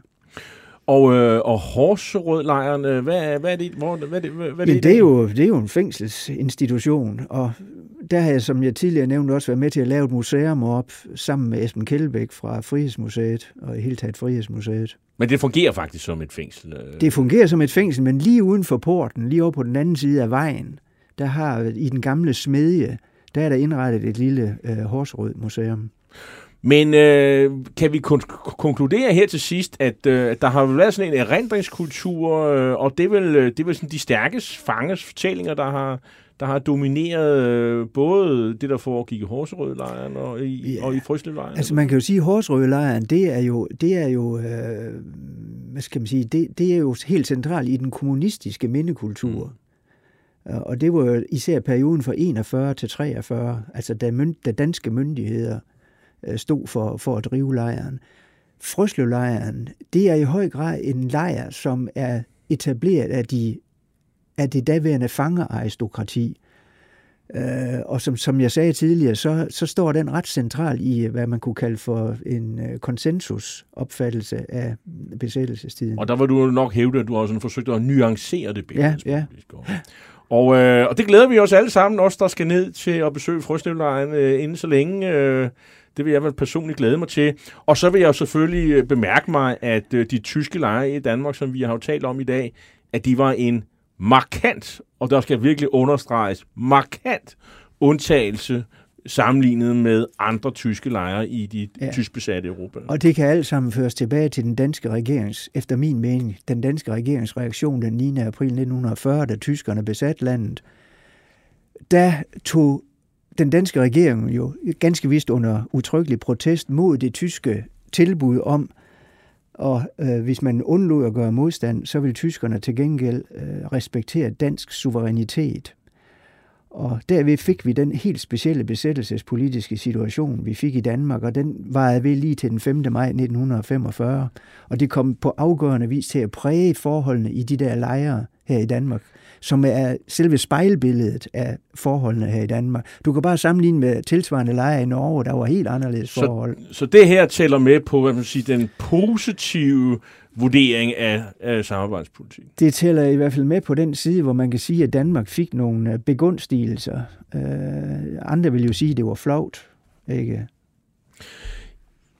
Og, øh, og Horserødlejren, øh, hvad, hvad er det? Hvor, hvad det, hvad er det, Ja, det, er jo, det er jo en fængselsinstitution, og der har jeg, som jeg tidligere nævnte, også været med til at lave et museum op sammen med Esben Kjellbæk fra Frihedsmuseet og i hele taget Frihedsmuseet. Men det fungerer faktisk som et fængsel. øh. Det fungerer som et fængsel, men lige uden for porten, lige over på den anden side af vejen, der har i den gamle smedje, der er der indrettet et lille øh, Horserød museum. Men øh, kan vi kon- konkludere her til sidst, at øh, der har været sådan en erindringskultur, øh, og det er vel, øh, det er vel sådan de stærkeste fanges fortællinger, der har, der har domineret øh, både det, der foregik i Horserødlejren og i, Ja. og i Frøslevlejren. Altså man kan jo sige, at Horserødlejren, det er jo, det er jo øh, hvad skal man sige, det, det er jo helt centralt i den kommunistiske mindekultur. Mm. Og det var jo især perioden fra 41 til 43, altså da, mynd, da danske myndigheder øh, stod for, for at drive lejren. Frøslevlejren, det er i høj grad en lejr, som er etableret af, de, af det daværende fangeraristokrati. Øh, og som, som jeg sagde tidligere, så, så står den ret central i, hvad man kunne kalde for en øh, konsensusopfattelse af besættelsestiden. Og der var du nok hævde, at du også sådan forsøgte at nuancere det billede. Ja, ja. Og, øh, og det glæder vi os alle sammen, os der skal ned til at besøge Frøslevlejren øh, inden så længe. Øh, det vil jeg vel personligt glæde mig til. Og så vil jeg jo selvfølgelig øh, bemærke mig, at øh, de tyske lejre i Danmark, som vi har jo talt om i dag, at de var en markant, og der skal virkelig understreges, markant undtagelse sammenlignet med andre tyske lejre i de ja. Ja. tysk besatte Europa. Og det kan alt sammen føres tilbage til den danske regerings, efter min mening, den danske regerings reaktion den 9. april 1940, da tyskerne besatte landet. Der tog den danske regering jo ganske vist under utryggelig protest mod det tyske tilbud om, og øh, hvis man undlod at gøre modstand, så ville tyskerne til gengæld øh, respektere dansk suverænitet. Og derved fik vi den helt specielle besættelsespolitiske situation, vi fik i Danmark, og den varede ved lige til den 5. maj 1945. Og det kom på afgørende vis til at præge forholdene i de der lejre her i Danmark, som er selve spejlbilledet af forholdene her i Danmark. Du kan bare sammenligne med tilsvarende lejre i Norge, der var helt anderledes forhold. Så, det her tæller med på, hvad man siger, den positive vurdering af, af samarbejdspolitik. Det tæller i hvert fald med på den side, hvor man kan sige, at Danmark fik nogle øh, begunstigelser. Øh, andre vil jo sige, at det var flovt. Ikke?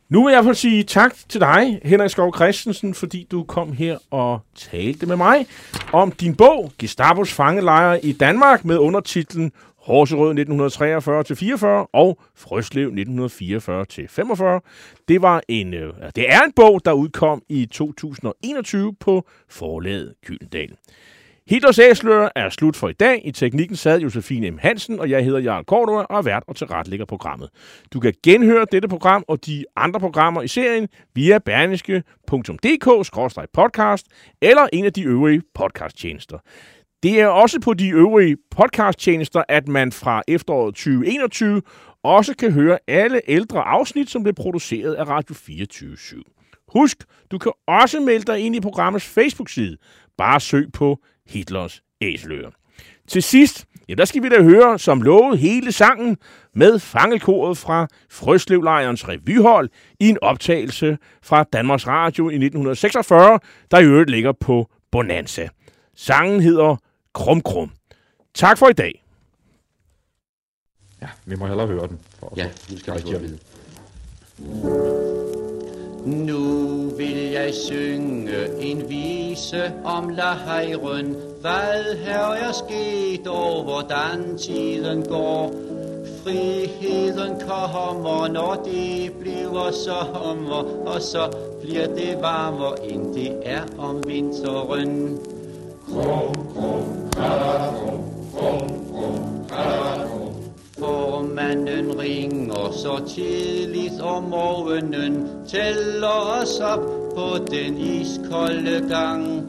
Nu vil jeg få sige tak til dig, Henrik Skov Christensen, fordi du kom her og talte med mig om din bog, Gestapos fangelejre i Danmark, med undertitlen Horserød 1943-44 og Frøslev 1944-45. Det, var en, øh, det er en bog, der udkom i 2021 på forlaget Gyldendal. Hitlers Æsler er slut for i dag. I teknikken sad Josefine M. Hansen, og jeg hedder Jarl Cordua og er vært og tilretlægger programmet. Du kan genhøre dette program og de andre programmer i serien via berniske.dk-podcast eller en af de øvrige podcasttjenester. Det er også på de øvrige podcasttjenester, at man fra efteråret 2021 også kan høre alle ældre afsnit, som blev produceret af Radio 24 Husk, du kan også melde dig ind i programmets Facebook-side. Bare søg på Hitlers Æseløer. Til sidst, ja, der skal vi da høre, som lovet, hele sangen med fangelkoret fra Frøslevlejrens revyhold i en optagelse fra Danmarks Radio i 1946, der i øvrigt ligger på Bonanza. Sangen hedder Krum Krum. Tak for i dag. Ja, vi må hellere høre den. For Ja, nu skal rigtig vi at høre vide. Nu vil jeg synge en vise om lejren, hvad her er sket og hvordan tiden går. Friheden kommer, når det bliver sommer, og så bliver det varmere, end det er om vinteren. Krum, krum, krum, krum, krum, krum. Formanden ringer så tidligt om morgenen, tæller os op på den iskolde gang.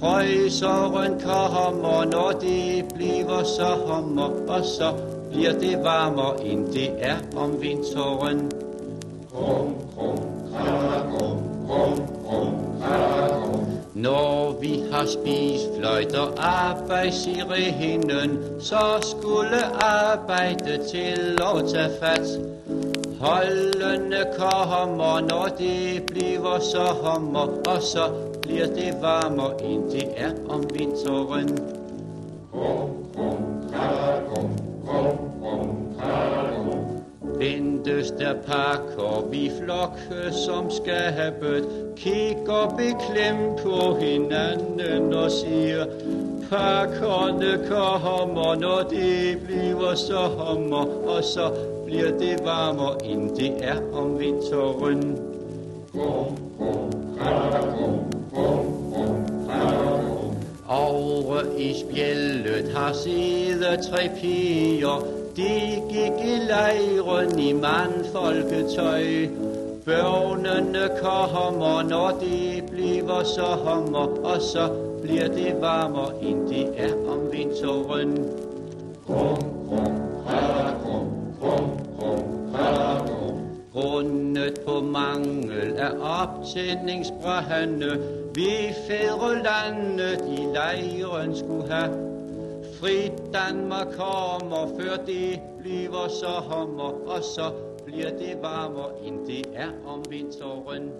Prøjseren kommer, når det bliver så hommer, og så bliver det varmere, end det er om vinteren. Krum, krum, kratter, krum, krum, krum, kratter, krum. Når vi har spist fløjter arbejdssirenen, så skulle arbejde til at tage fat. Holdene kommer, når det bliver sommer, og så bliver det varmere, end det er om vinteren. Ventes der pakker vi flokke som skabet, kigger beklemt på hinanden og siger, pakkerne kommer, når det bliver sommer, og så bliver det varmere, end det er om vinteren. Over i spjældet har siddet tre piger, de gik i lejren i mandfolketøj. Børnene kommer, når det bliver så hommer, og så bliver det varmere, end det er om vinteren. Grundet på mangel af optændingsbrænde, vi fædrelandet i lejren skulle have frit Danmark kommer, før det bliver så hommer, og så bliver det varmere, end det er om vinteren.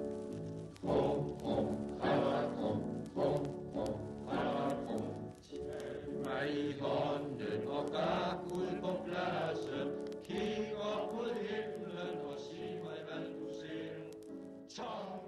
Krum, krum, krum, krum, krum, krum, Tag mig i hånden og gak ud på pladsen, kig op du ser. Tom.